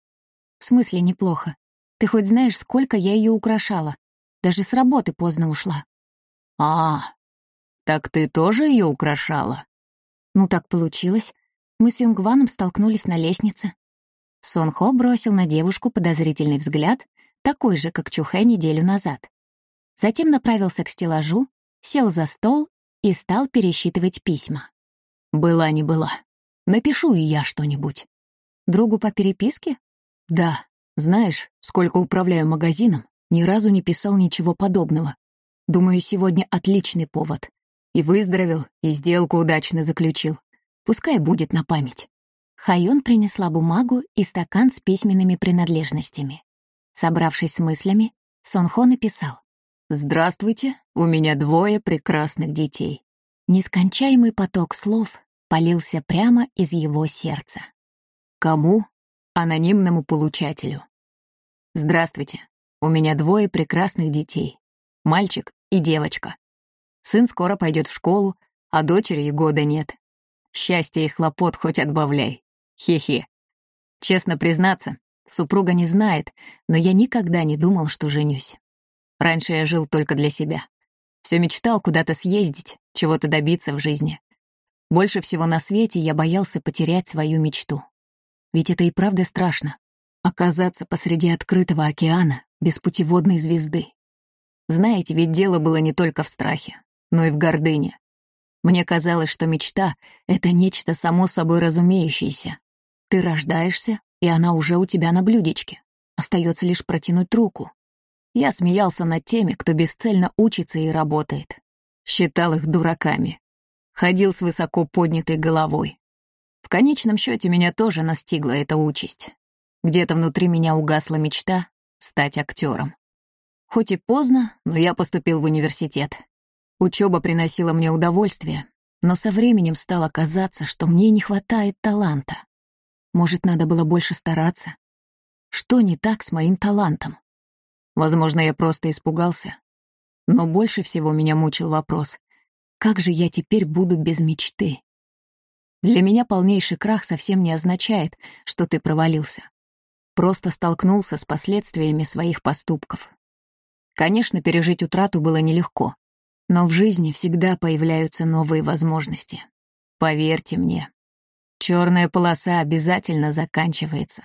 «В смысле неплохо? Ты хоть знаешь, сколько я ее украшала? Даже с работы поздно ушла». «А, так ты тоже ее украшала?» «Ну, так получилось. Мы с Юнгваном столкнулись на лестнице». Сонхо бросил на девушку подозрительный взгляд, такой же, как Чухэ неделю назад. Затем направился к стеллажу, сел за стол и стал пересчитывать письма. «Была не была. Напишу и я что-нибудь». «Другу по переписке?» «Да. Знаешь, сколько управляю магазином, ни разу не писал ничего подобного. Думаю, сегодня отличный повод. И выздоровел, и сделку удачно заключил. Пускай будет на память». Хайон принесла бумагу и стакан с письменными принадлежностями. Собравшись с мыслями, Сонхо написал. «Здравствуйте, у меня двое прекрасных детей». Нескончаемый поток слов полился прямо из его сердца. Кому? Анонимному получателю. «Здравствуйте, у меня двое прекрасных детей. Мальчик и девочка. Сын скоро пойдет в школу, а дочери и года нет. Счастье и хлопот хоть отбавляй. Хе-хе. Честно признаться, супруга не знает, но я никогда не думал, что женюсь. Раньше я жил только для себя. Все мечтал куда-то съездить, чего-то добиться в жизни. Больше всего на свете я боялся потерять свою мечту. Ведь это и правда страшно — оказаться посреди открытого океана без путеводной звезды. Знаете, ведь дело было не только в страхе, но и в гордыне. Мне казалось, что мечта — это нечто само собой разумеющееся. Ты рождаешься, и она уже у тебя на блюдечке. Остается лишь протянуть руку. Я смеялся над теми, кто бесцельно учится и работает. Считал их дураками. Ходил с высоко поднятой головой. В конечном счете меня тоже настигла эта участь. Где-то внутри меня угасла мечта стать актером. Хоть и поздно, но я поступил в университет. Учеба приносила мне удовольствие, но со временем стало казаться, что мне не хватает таланта. Может, надо было больше стараться? Что не так с моим талантом? Возможно, я просто испугался. Но больше всего меня мучил вопрос, как же я теперь буду без мечты? Для меня полнейший крах совсем не означает, что ты провалился. Просто столкнулся с последствиями своих поступков. Конечно, пережить утрату было нелегко, но в жизни всегда появляются новые возможности. Поверьте мне, черная полоса обязательно заканчивается.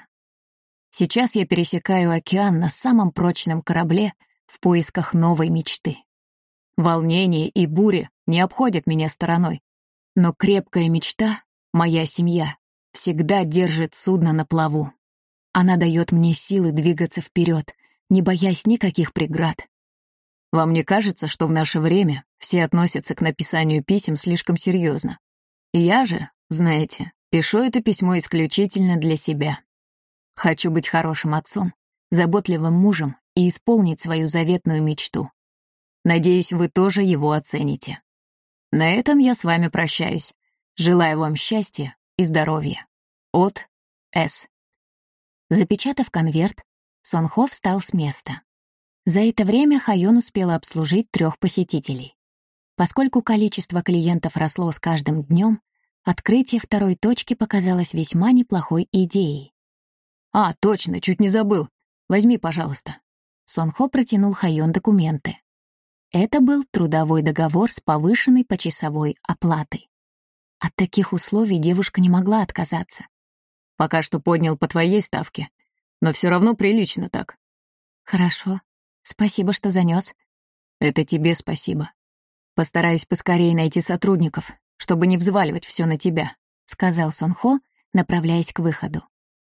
Сейчас я пересекаю океан на самом прочном корабле в поисках новой мечты. Волнение и бури не обходят меня стороной, но крепкая мечта, моя семья, всегда держит судно на плаву. Она дает мне силы двигаться вперед, не боясь никаких преград. Вам не кажется, что в наше время все относятся к написанию писем слишком серьезно? Я же, знаете, пишу это письмо исключительно для себя. Хочу быть хорошим отцом, заботливым мужем и исполнить свою заветную мечту. Надеюсь, вы тоже его оцените. На этом я с вами прощаюсь. Желаю вам счастья и здоровья. От С. Запечатав конверт, Сонхо встал с места. За это время Хайон успела обслужить трех посетителей. Поскольку количество клиентов росло с каждым днем, открытие второй точки показалось весьма неплохой идеей. «А, точно, чуть не забыл. Возьми, пожалуйста». Сонхо протянул Хайон документы. Это был трудовой договор с повышенной почасовой оплатой. От таких условий девушка не могла отказаться. Пока что поднял по твоей ставке, но все равно прилично так. Хорошо. Спасибо, что занес. Это тебе спасибо. Постараюсь поскорее найти сотрудников, чтобы не взваливать все на тебя, сказал Сонхо, направляясь к выходу.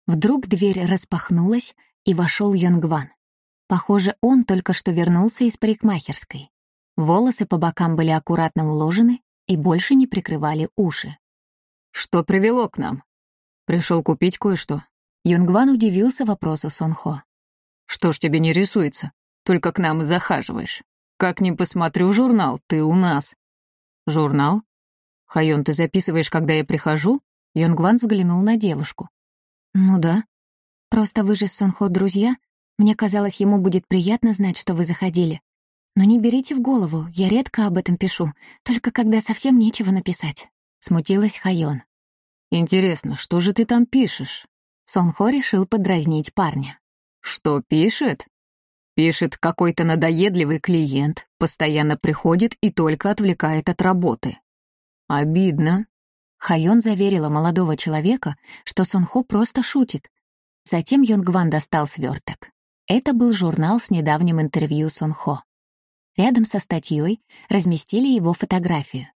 Вдруг дверь распахнулась, и вошел Йонгван. Похоже, он только что вернулся из парикмахерской. Волосы по бокам были аккуратно уложены и больше не прикрывали уши. «Что привело к нам?» «Пришел купить кое-что». Юнгван удивился вопросу Сонхо. «Что ж тебе не рисуется? Только к нам и захаживаешь. Как ни посмотрю журнал, ты у нас». «Журнал? Хайон, ты записываешь, когда я прихожу?» Юнгван взглянул на девушку. «Ну да. Просто вы же с Сонхо друзья, мне казалось, ему будет приятно знать, что вы заходили. Но не берите в голову, я редко об этом пишу, только когда совсем нечего написать. Смутилась Хайон. «Интересно, что же ты там пишешь?» Сонхо решил подразнить парня. «Что пишет?» «Пишет какой-то надоедливый клиент, постоянно приходит и только отвлекает от работы. Обидно». Хайон заверила молодого человека, что Сонхо просто шутит. Затем Йонгван достал сверток. Это был журнал с недавним интервью Сон Хо. Рядом со статьей разместили его фотографию.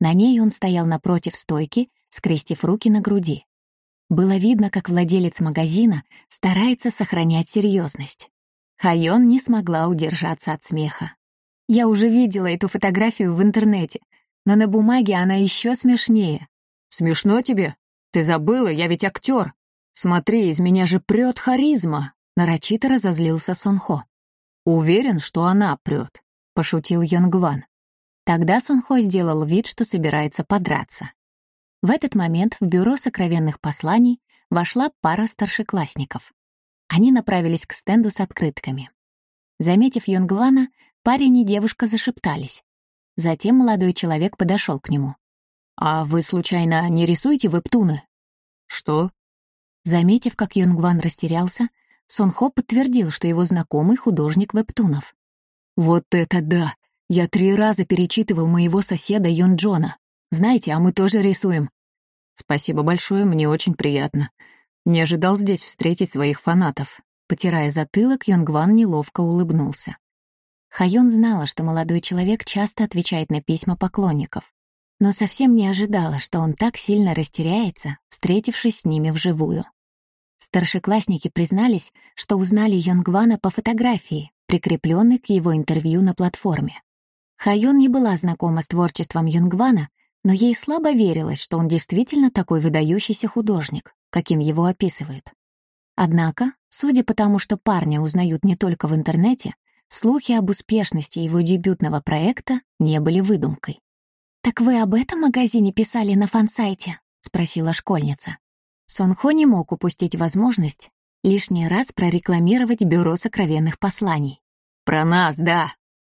На ней он стоял напротив стойки, скрестив руки на груди. Было видно, как владелец магазина старается сохранять серьезность. Хайон не смогла удержаться от смеха. Я уже видела эту фотографию в интернете, но на бумаге она еще смешнее. «Смешно тебе? Ты забыла, я ведь актер. Смотри, из меня же прет харизма!» Нарочито разозлился Сонхо. «Уверен, что она прет», — пошутил Йонгван. Тогда Сонхо сделал вид, что собирается подраться. В этот момент в бюро сокровенных посланий вошла пара старшеклассников. Они направились к стенду с открытками. Заметив Йонгвана, парень и девушка зашептались. Затем молодой человек подошел к нему. «А вы, случайно, не рисуете вебтуны?» «Что?» Заметив, как Йонгван растерялся, Сонхо подтвердил, что его знакомый художник вебтунов. «Вот это да! Я три раза перечитывал моего соседа Йон Джона. Знаете, а мы тоже рисуем». «Спасибо большое, мне очень приятно. Не ожидал здесь встретить своих фанатов». Потирая затылок, Йонгван неловко улыбнулся. Хайон знала, что молодой человек часто отвечает на письма поклонников, но совсем не ожидала, что он так сильно растеряется, встретившись с ними вживую. Старшеклассники признались, что узнали Йонгвана по фотографии, прикрепленной к его интервью на платформе. Хайон не была знакома с творчеством Йонгвана, но ей слабо верилось, что он действительно такой выдающийся художник, каким его описывают. Однако, судя по тому, что парня узнают не только в интернете, слухи об успешности его дебютного проекта не были выдумкой. «Так вы об этом магазине писали на фан-сайте?» — спросила школьница. Сонхо не мог упустить возможность лишний раз прорекламировать бюро сокровенных посланий. «Про нас, да.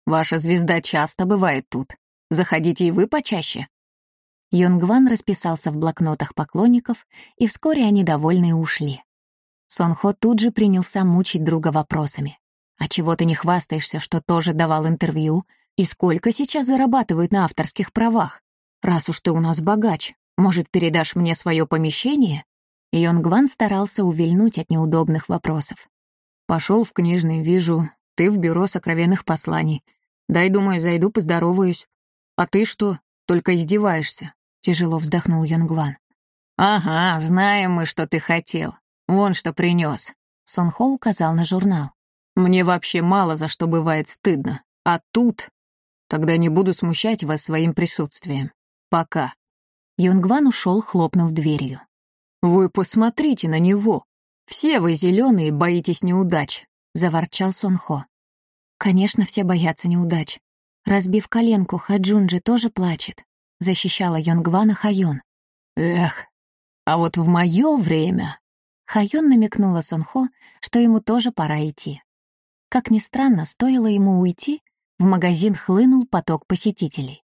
Ваша звезда часто бывает тут. Заходите и вы почаще». Йонгван расписался в блокнотах поклонников, и вскоре они довольны ушли. Сонхо тут же принялся мучить друга вопросами. «А чего ты не хвастаешься, что тоже давал интервью? И сколько сейчас зарабатывают на авторских правах? Раз уж ты у нас богач, может, передашь мне свое помещение?» Йонгван старался увильнуть от неудобных вопросов. Пошел в книжный, вижу, ты в бюро сокровенных посланий. Дай, думаю, зайду, поздороваюсь. А ты что, только издеваешься?» Тяжело вздохнул Йонгван. «Ага, знаем мы, что ты хотел. Вон что принес. Сонхо указал на журнал. «Мне вообще мало за что бывает стыдно. А тут...» «Тогда не буду смущать вас своим присутствием. Пока». Йонгван ушел, хлопнув дверью. «Вы посмотрите на него! Все вы зеленые боитесь неудач!» — заворчал Сонхо. «Конечно, все боятся неудач. Разбив коленку, Хаджунджи тоже плачет», — защищала Йонгвана Хайон. «Эх, а вот в мое время...» Хайон намекнула Сонхо, что ему тоже пора идти. Как ни странно, стоило ему уйти, в магазин хлынул поток посетителей.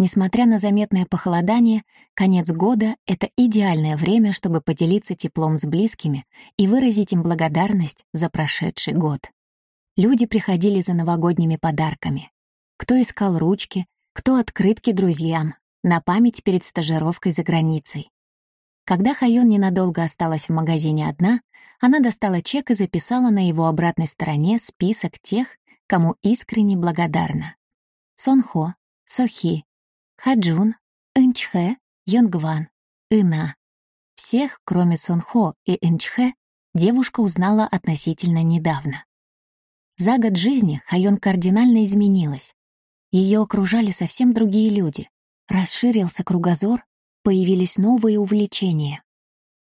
Несмотря на заметное похолодание, конец года — это идеальное время, чтобы поделиться теплом с близкими и выразить им благодарность за прошедший год. Люди приходили за новогодними подарками. Кто искал ручки, кто открытки друзьям, на память перед стажировкой за границей. Когда Хайон ненадолго осталась в магазине одна, она достала чек и записала на его обратной стороне список тех, кому искренне благодарна. Сонхо, Сохи, Хаджун, Инчхэ, Йонгван, Ина. Всех, кроме Сонхо и Инчхэ, девушка узнала относительно недавно. За год жизни Хайон кардинально изменилась. Ее окружали совсем другие люди. Расширился кругозор, появились новые увлечения.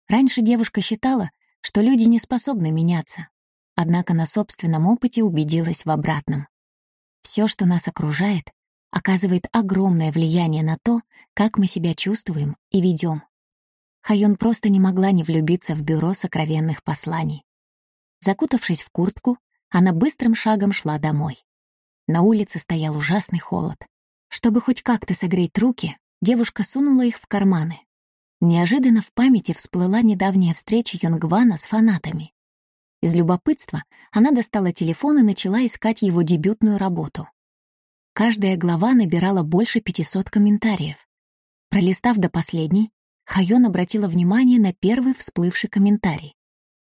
Раньше девушка считала, что люди не способны меняться, однако на собственном опыте убедилась в обратном. Все, что нас окружает, оказывает огромное влияние на то, как мы себя чувствуем и ведем. Хайон просто не могла не влюбиться в бюро сокровенных посланий. Закутавшись в куртку, она быстрым шагом шла домой. На улице стоял ужасный холод. Чтобы хоть как-то согреть руки, девушка сунула их в карманы. Неожиданно в памяти всплыла недавняя встреча Йонгвана с фанатами. Из любопытства она достала телефон и начала искать его дебютную работу. Каждая глава набирала больше 500 комментариев. Пролистав до последней, Хайон обратила внимание на первый всплывший комментарий.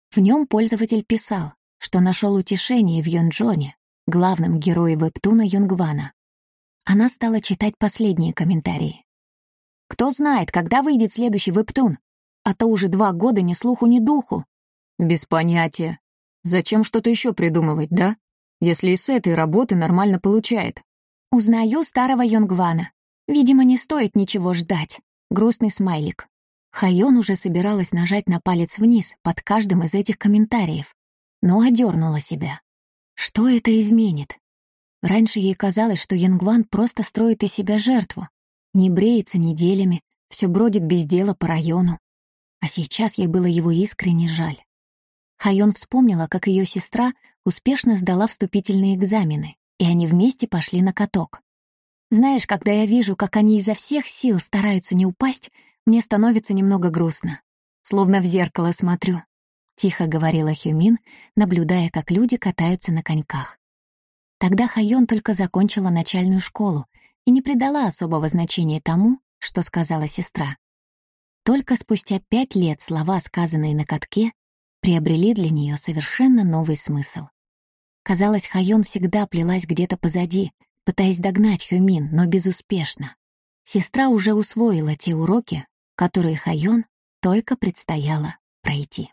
В нем пользователь писал, что нашел утешение в Йонджоне, главном герое вебтуна Йонгвана. Она стала читать последние комментарии. «Кто знает, когда выйдет следующий вебтун? А то уже два года ни слуху, ни духу». «Без понятия. Зачем что-то еще придумывать, да? Если и с этой работы нормально получает». «Узнаю старого Йонгвана. Видимо, не стоит ничего ждать». Грустный смайлик. Хайон уже собиралась нажать на палец вниз под каждым из этих комментариев, но одернула себя. Что это изменит? Раньше ей казалось, что Янгван просто строит из себя жертву, не бреется неделями, все бродит без дела по району. А сейчас ей было его искренне жаль. Хайон вспомнила, как ее сестра успешно сдала вступительные экзамены, и они вместе пошли на каток. Знаешь, когда я вижу, как они изо всех сил стараются не упасть, мне становится немного грустно. Словно в зеркало смотрю. Тихо говорила Хюмин, наблюдая, как люди катаются на коньках. Тогда Хайон только закончила начальную школу и не придала особого значения тому, что сказала сестра. Только спустя пять лет слова, сказанные на катке, приобрели для нее совершенно новый смысл. Казалось, Хайон всегда плелась где-то позади, пытаясь догнать Хюмин, но безуспешно. Сестра уже усвоила те уроки, которые Хайон только предстояло пройти.